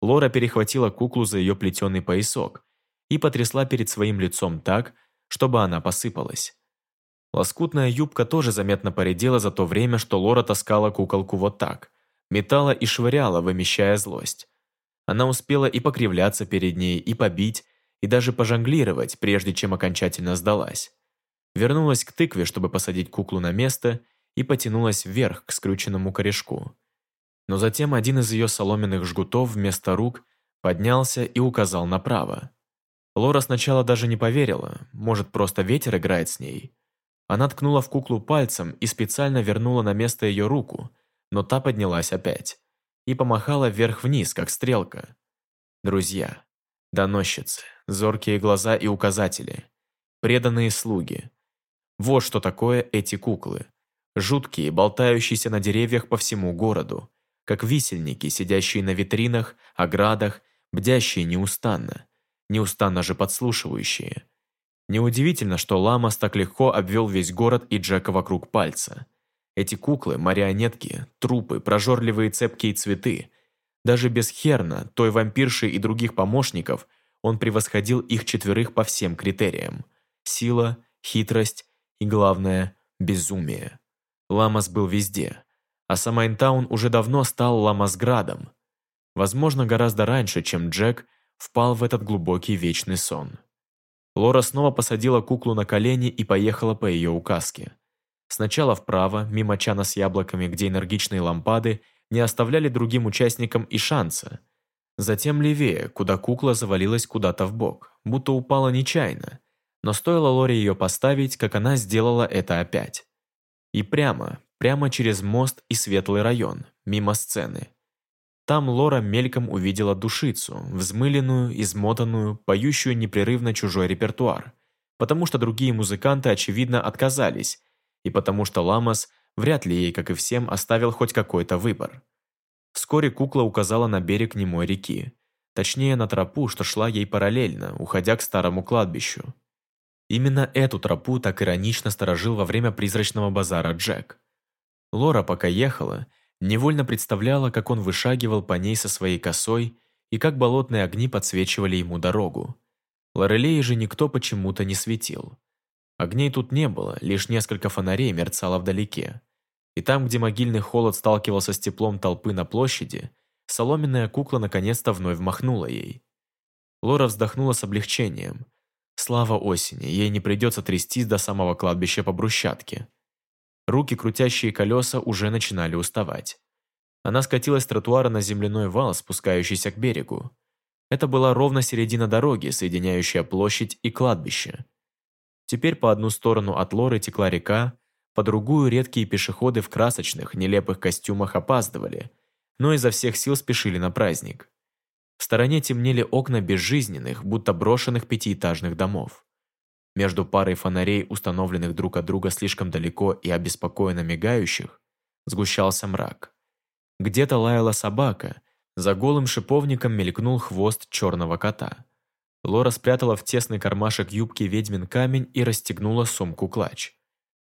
Лора перехватила куклу за ее плетеный поясок и потрясла перед своим лицом так, чтобы она посыпалась. Лоскутная юбка тоже заметно поредела за то время, что Лора таскала куколку вот так, метала и швыряла, вымещая злость. Она успела и покривляться перед ней, и побить, и даже пожонглировать, прежде чем окончательно сдалась вернулась к тыкве, чтобы посадить куклу на место, и потянулась вверх к скрюченному корешку. Но затем один из ее соломенных жгутов вместо рук поднялся и указал направо. Лора сначала даже не поверила, может, просто ветер играет с ней. Она ткнула в куклу пальцем и специально вернула на место ее руку, но та поднялась опять и помахала вверх-вниз, как стрелка. Друзья, доносчицы, зоркие глаза и указатели, преданные слуги, вот что такое эти куклы. Жуткие, болтающиеся на деревьях по всему городу, как висельники, сидящие на витринах, оградах, бдящие неустанно, неустанно же подслушивающие. Неудивительно, что Ламас так легко обвел весь город и Джека вокруг пальца. Эти куклы, марионетки, трупы, прожорливые цепкие цветы. Даже без Херна, той вампирши и других помощников, он превосходил их четверых по всем критериям. Сила, хитрость и, главное, безумие. Ламас был везде, а Самайнтаун уже давно стал Ламасградом. Возможно, гораздо раньше, чем Джек впал в этот глубокий вечный сон. Лора снова посадила куклу на колени и поехала по ее указке. Сначала вправо, мимо чана с яблоками, где энергичные лампады не оставляли другим участникам и шанса. Затем левее, куда кукла завалилась куда-то в бок, будто упала нечаянно. Но стоило Лоре ее поставить, как она сделала это опять. И прямо, прямо через мост и светлый район, мимо сцены. Там Лора мельком увидела душицу, взмыленную, измотанную, поющую непрерывно чужой репертуар, потому что другие музыканты, очевидно, отказались, и потому что Ламас вряд ли ей, как и всем, оставил хоть какой-то выбор. Вскоре кукла указала на берег немой реки, точнее на тропу, что шла ей параллельно, уходя к старому кладбищу. Именно эту тропу так иронично сторожил во время призрачного базара Джек. Лора, пока ехала, невольно представляла, как он вышагивал по ней со своей косой и как болотные огни подсвечивали ему дорогу. Лорелей же никто почему-то не светил. Огней тут не было, лишь несколько фонарей мерцало вдалеке. И там, где могильный холод сталкивался с теплом толпы на площади, соломенная кукла наконец-то вновь махнула ей. Лора вздохнула с облегчением. Слава осени, ей не придется трястись до самого кладбища по брусчатке. Руки, крутящие колеса, уже начинали уставать. Она скатилась с тротуара на земляной вал, спускающийся к берегу. Это была ровно середина дороги, соединяющая площадь и кладбище. Теперь по одну сторону от Лоры текла река, по другую редкие пешеходы в красочных, нелепых костюмах опаздывали, но изо всех сил спешили на праздник. В стороне темнели окна безжизненных, будто брошенных пятиэтажных домов. Между парой фонарей, установленных друг от друга слишком далеко и обеспокоенно мигающих, сгущался мрак. Где-то лаяла собака, за голым шиповником мелькнул хвост черного кота. Лора спрятала в тесный кармашек юбки ведьмин камень и расстегнула сумку-клатч.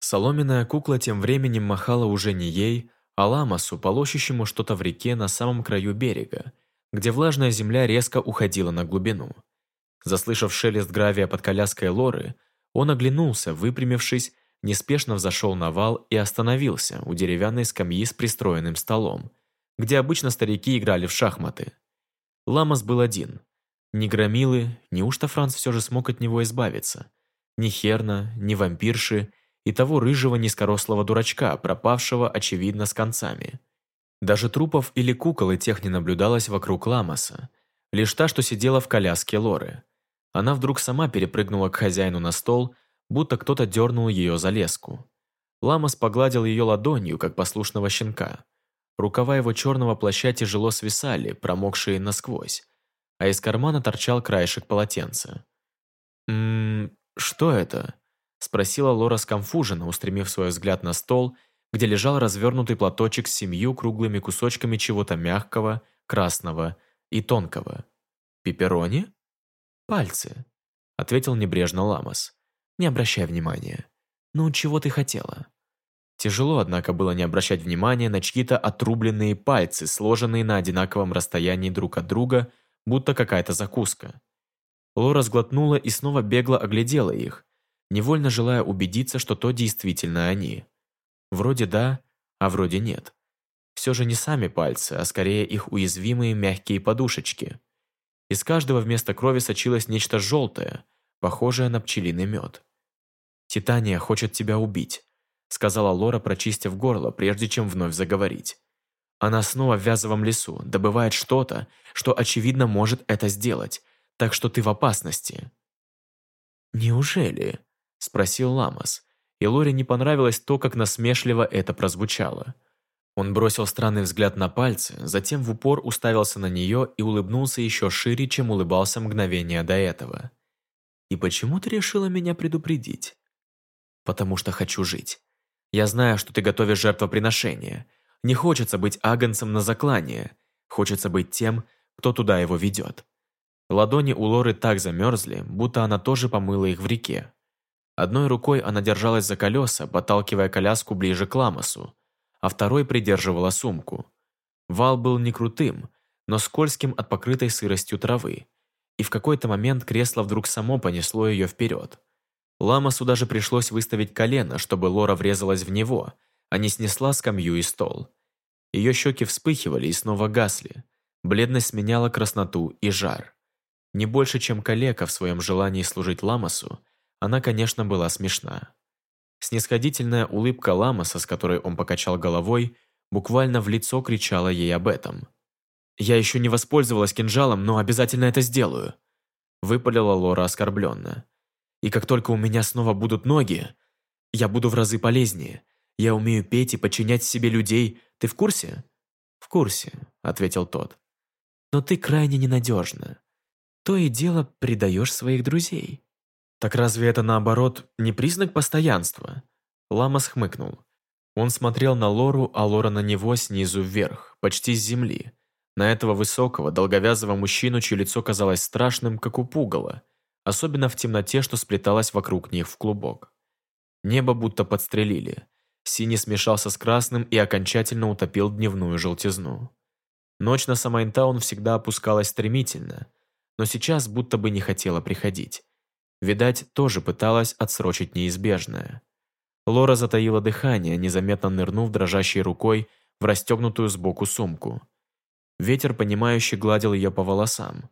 Соломенная кукла тем временем махала уже не ей, а ламасу, полощущему что-то в реке на самом краю берега, где влажная земля резко уходила на глубину. Заслышав шелест гравия под коляской Лоры, он оглянулся, выпрямившись, неспешно взошел на вал и остановился у деревянной скамьи с пристроенным столом, где обычно старики играли в шахматы. Ламас был один, ни громилы, неужто Франц все же смог от него избавиться? Ни Херна, ни вампирши и того рыжего низкорослого дурачка, пропавшего, очевидно, с концами. Даже трупов или кукол и тех не наблюдалось вокруг Ламаса. Лишь та, что сидела в коляске Лоры. Она вдруг сама перепрыгнула к хозяину на стол, будто кто-то дернул ее за леску. Ламас погладил ее ладонью, как послушного щенка. Рукава его черного плаща тяжело свисали, промокшие насквозь а из кармана торчал краешек полотенца. «Ммм, что это?» – спросила Лора скомфуженно, устремив свой взгляд на стол, где лежал развернутый платочек с семью круглыми кусочками чего-то мягкого, красного и тонкого. «Пепперони?» «Пальцы», – ответил небрежно Ламос. «Не обращай внимания. Ну, чего ты хотела?» Тяжело, однако, было не обращать внимания на чьи-то отрубленные пальцы, сложенные на одинаковом расстоянии друг от друга будто какая-то закуска. Лора сглотнула и снова бегло оглядела их, невольно желая убедиться, что то действительно они. Вроде да, а вроде нет. Все же не сами пальцы, а скорее их уязвимые мягкие подушечки. Из каждого вместо крови сочилось нечто желтое, похожее на пчелиный мед. «Титания хочет тебя убить», — сказала Лора, прочистив горло, прежде чем вновь заговорить. Она снова в вязовом лесу, добывает что-то, что, очевидно, может это сделать, так что ты в опасности». «Неужели?» – спросил Ламас, и Лоре не понравилось то, как насмешливо это прозвучало. Он бросил странный взгляд на пальцы, затем в упор уставился на нее и улыбнулся еще шире, чем улыбался мгновение до этого. «И почему ты решила меня предупредить?» «Потому что хочу жить. Я знаю, что ты готовишь жертвоприношение, не хочется быть агнцем на заклание, хочется быть тем, кто туда его ведет. Ладони у Лоры так замерзли, будто она тоже помыла их в реке. Одной рукой она держалась за колеса, подталкивая коляску ближе к Ламасу, а второй придерживала сумку. Вал был не крутым, но скользким от покрытой сыростью травы, и в какой-то момент кресло вдруг само понесло ее вперед. Ламасу даже пришлось выставить колено, чтобы Лора врезалась в него, а не снесла скамью и стол. Ее щеки вспыхивали и снова гасли. Бледность сменяла красноту и жар. Не больше, чем калека в своем желании служить Ламасу, она, конечно, была смешна. Снисходительная улыбка Ламаса, с которой он покачал головой, буквально в лицо кричала ей об этом. «Я еще не воспользовалась кинжалом, но обязательно это сделаю», выпалила Лора оскорбленно. «И как только у меня снова будут ноги, я буду в разы полезнее. Я умею петь и подчинять себе людей. Ты в курсе?» «В курсе», — ответил тот. «Но ты крайне ненадежна. То и дело предаешь своих друзей». «Так разве это, наоборот, не признак постоянства?» Ламас хмыкнул. Он смотрел на Лору, а Лора на него снизу вверх, почти с земли. На этого высокого, долговязого мужчину, чье лицо казалось страшным, как у пугала, особенно в темноте, что сплеталась вокруг них в клубок. Небо будто подстрелили. Синий смешался с красным и окончательно утопил дневную желтизну. Ночь на Самайнтаун всегда опускалась стремительно, но сейчас будто бы не хотела приходить. Видать, тоже пыталась отсрочить неизбежное. Лора затаила дыхание, незаметно нырнув дрожащей рукой в расстегнутую сбоку сумку. Ветер, понимающе гладил ее по волосам.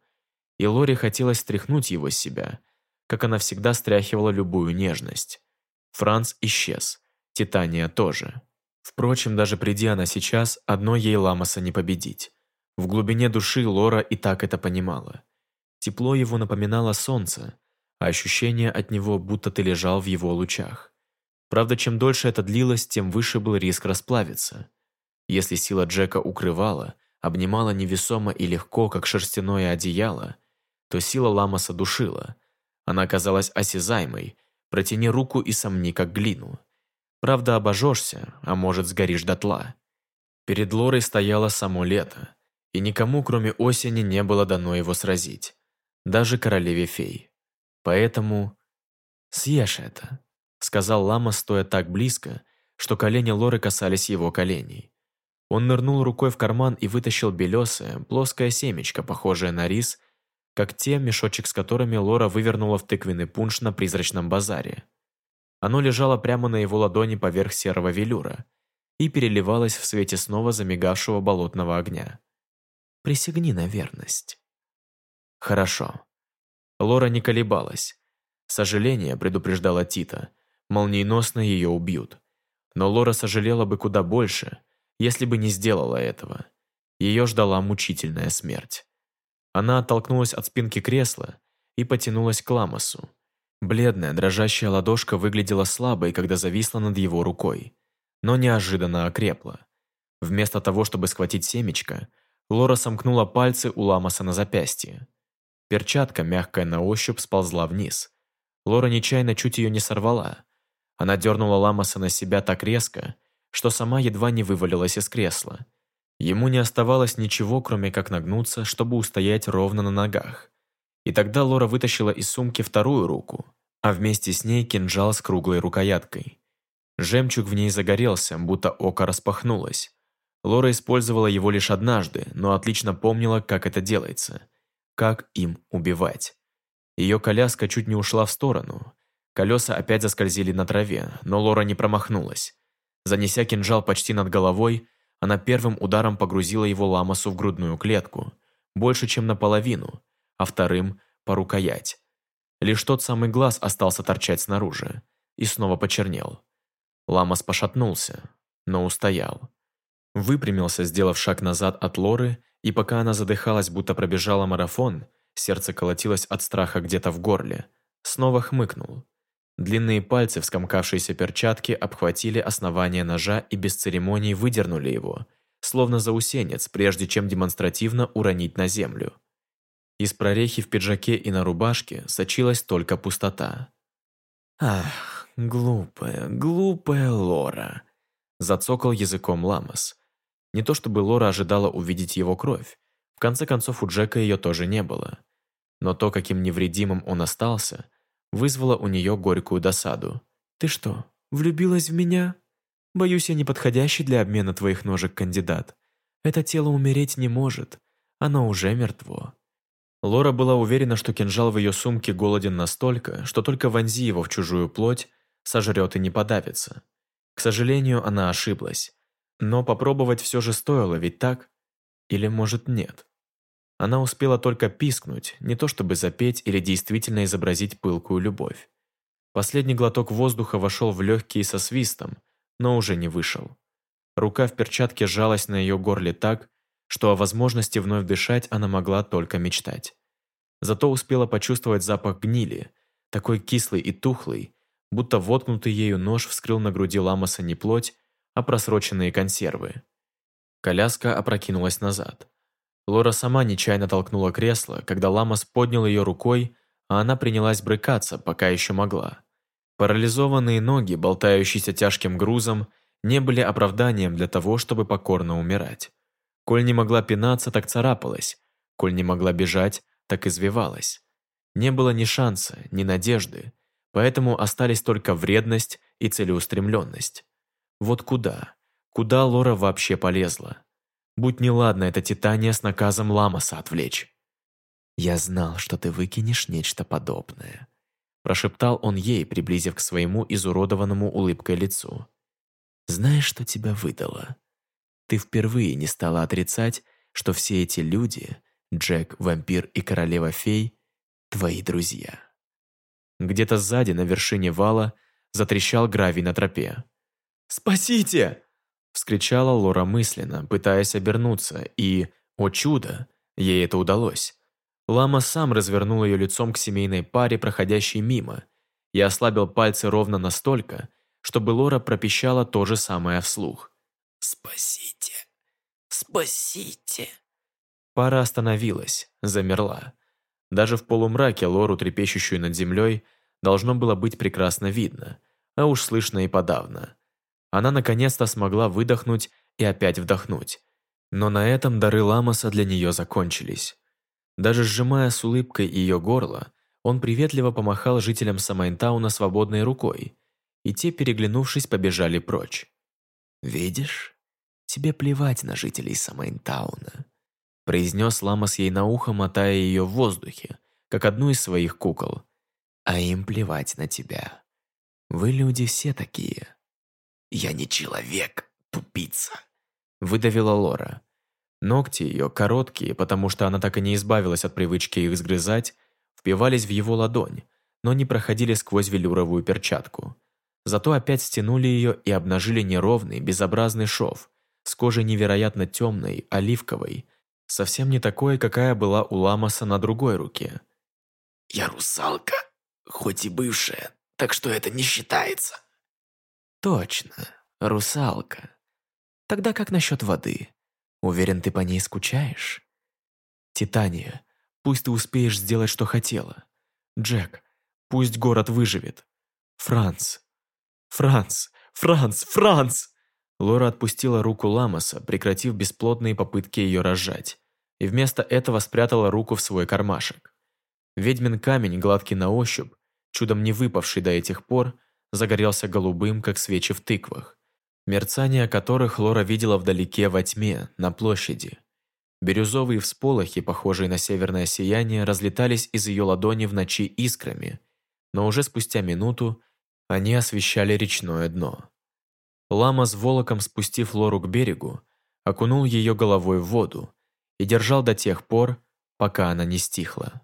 И Лоре хотелось стряхнуть его с себя, как она всегда стряхивала любую нежность. Франц исчез. Титания тоже. Впрочем, даже приди она сейчас, одной ей Ламаса не победить. В глубине души Лора и так это понимала. Тепло его напоминало солнце, а ощущение от него, будто ты лежал в его лучах. Правда, чем дольше это длилось, тем выше был риск расплавиться. Если сила Джека укрывала, обнимала невесомо и легко, как шерстяное одеяло, то сила Ламаса душила. Она казалась осязаемой, протяни руку и сомни, как глину. Правда, обожжешься, а может, сгоришь дотла. Перед Лорой стояло само лето, и никому, кроме осени, не было дано его сразить. Даже королеве фей. Поэтому съешь это», — сказал лама, стоя так близко, что колени Лоры касались его коленей. Он нырнул рукой в карман и вытащил белесое, плоское семечко, похожее на рис, как те, мешочек с которыми Лора вывернула в тыквенный пунш на призрачном базаре. Оно лежало прямо на его ладони поверх серого велюра и переливалось в свете снова замигавшего болотного огня. «Присягни на верность». «Хорошо», Лора не колебалась. Сожаление предупреждала Тита. Молниеносно ее убьют. Но Лора сожалела бы куда больше, если бы не сделала этого. Ее ждала мучительная смерть. Она оттолкнулась от спинки кресла и потянулась к Ламасу. Бледная, дрожащая ладошка выглядела слабой, когда зависла над его рукой, но неожиданно окрепла. Вместо того, чтобы схватить семечко, Лора сомкнула пальцы у Ламаса на запястье. Перчатка, мягкая на ощупь, сползла вниз. Лора нечаянно чуть ее не сорвала. Она дернула Ламаса на себя так резко, что сама едва не вывалилась из кресла. Ему не оставалось ничего, кроме как нагнуться, чтобы устоять ровно на ногах. И тогда Лора вытащила из сумки вторую руку, а вместе с ней кинжал с круглой рукояткой. Жемчуг в ней загорелся, будто око распахнулось. Лора использовала его лишь однажды, но отлично помнила, как это делается – как им убивать. Ее коляска чуть не ушла в сторону. Колеса опять заскользили на траве, но Лора не промахнулась. Занеся кинжал почти над головой, она первым ударом погрузила его ламасу в грудную клетку, больше, чем наполовину, а вторым – по рукоять. Лишь тот самый глаз остался торчать снаружи и снова почернел. Ламас пошатнулся, но устоял. Выпрямился, сделав шаг назад от Лоры и пока она задыхалась, будто пробежала марафон, сердце колотилось от страха где-то в горле, снова хмыкнул. Длинные пальцы в скомкавшейся перчатке обхватили основание ножа и без церемоний выдернули его, словно заусенец, прежде чем демонстративно уронить на землю. Из прорехи в пиджаке и на рубашке сочилась только пустота. «Ах, глупая, глупая Лора!» Зацокал языком Ламас. Не то чтобы Лора ожидала увидеть его кровь. В конце концов, у Джека ее тоже не было. Но то, каким невредимым он остался, вызвало у нее горькую досаду. «Ты что, влюбилась в меня? Боюсь, я неподходящий для обмена твоих ножек кандидат. Это тело умереть не может. Оно уже мертво». Лора была уверена, что кинжал в ее сумке голоден настолько, что только вонзи его в чужую плоть, сожрет и не подавится. К сожалению, она ошиблась. Но попробовать все же стоило, ведь так? Или, может, нет? Она успела только пискнуть, не то чтобы запеть или действительно изобразить пылкую любовь. Последний глоток воздуха вошел в легкие со свистом, но уже не вышел. Рука в перчатке сжалась на ее горле так, что о возможности вновь дышать она могла только мечтать. Зато успела почувствовать запах гнили, такой кислый и тухлый, будто воткнутый ею нож вскрыл на груди Ламаса не плоть, а просроченные консервы. Коляска опрокинулась назад. Лора сама нечаянно толкнула кресло, когда Ламас поднял ее рукой, а она принялась брыкаться, пока еще могла. Парализованные ноги, болтающиеся тяжким грузом, не были оправданием для того, чтобы покорно умирать. Коль не могла пинаться, так царапалась. Коль не могла бежать, так извивалась. Не было ни шанса, ни надежды, поэтому остались только вредность и целеустремленность. Вот куда? Куда Лора вообще полезла? Будь неладно это титания с наказом Ламаса отвлечь. «Я знал, что ты выкинешь нечто подобное», прошептал он ей, приблизив к своему изуродованному улыбкой лицу. «Знаешь, что тебя выдало? Ты впервые не стала отрицать, что все эти люди, Джек, вампир и королева-фей, твои друзья. Где-то сзади, на вершине вала, затрещал гравий на тропе. «Спасите!» – вскричала Лора мысленно, пытаясь обернуться, и, о чудо, ей это удалось. Лама сам развернул ее лицом к семейной паре, проходящей мимо, и ослабил пальцы ровно настолько, чтобы Лора пропищала то же самое вслух. «Спасите! Спасите!» Пара остановилась, замерла. Даже в полумраке Лору, трепещущую над землей, должно было быть прекрасно видно, а уж слышно и подавно. Она наконец-то смогла выдохнуть и опять вдохнуть. Но на этом дары Ламаса для нее закончились. Даже сжимая с улыбкой ее горло, он приветливо помахал жителям Самайнтауна свободной рукой, и те, переглянувшись, побежали прочь. «Видишь, тебе плевать на жителей Самайнтауна», произнес Ламас ей на ухо, мотая ее в воздухе, как одну из своих кукол. «А им плевать на тебя. Вы люди все такие». «Я не человек, тупица», выдавила Лора. Ногти ее, короткие, потому что она так и не избавилась от привычки их сгрызать, впивались в его ладонь, но не проходили сквозь велюровую перчатку. Зато опять стянули ее и обнажили неровный, безобразный шов с кожей невероятно темной, оливковой, совсем не такой, какая была у Ламаса на другой руке. «Я русалка, хоть и бывшая, так что это не считается». «Точно, русалка. Тогда как насчет воды? Уверен, ты по ней скучаешь?» «Титания, пусть ты успеешь сделать, что хотела. Джек, пусть город выживет. Франц, «Франц! Франц! Франц!» Лора отпустила руку Ламаса, прекратив бесплодные попытки ее разжать, и вместо этого спрятала руку в свой кармашек. Ведьмин камень, гладкий на ощупь, чудом не выпавший до этих пор, загорелся голубым, как свечи в тыквах, мерцание которых Лора видела вдалеке во тьме, на площади. Бирюзовые всполохи, похожие на северное сияние, разлетались из ее ладони в ночи искрами, но уже спустя минуту они освещали речное дно. Лама с волоком, спустив Лору к берегу, окунул ее головой в воду и держал до тех пор, пока она не стихла.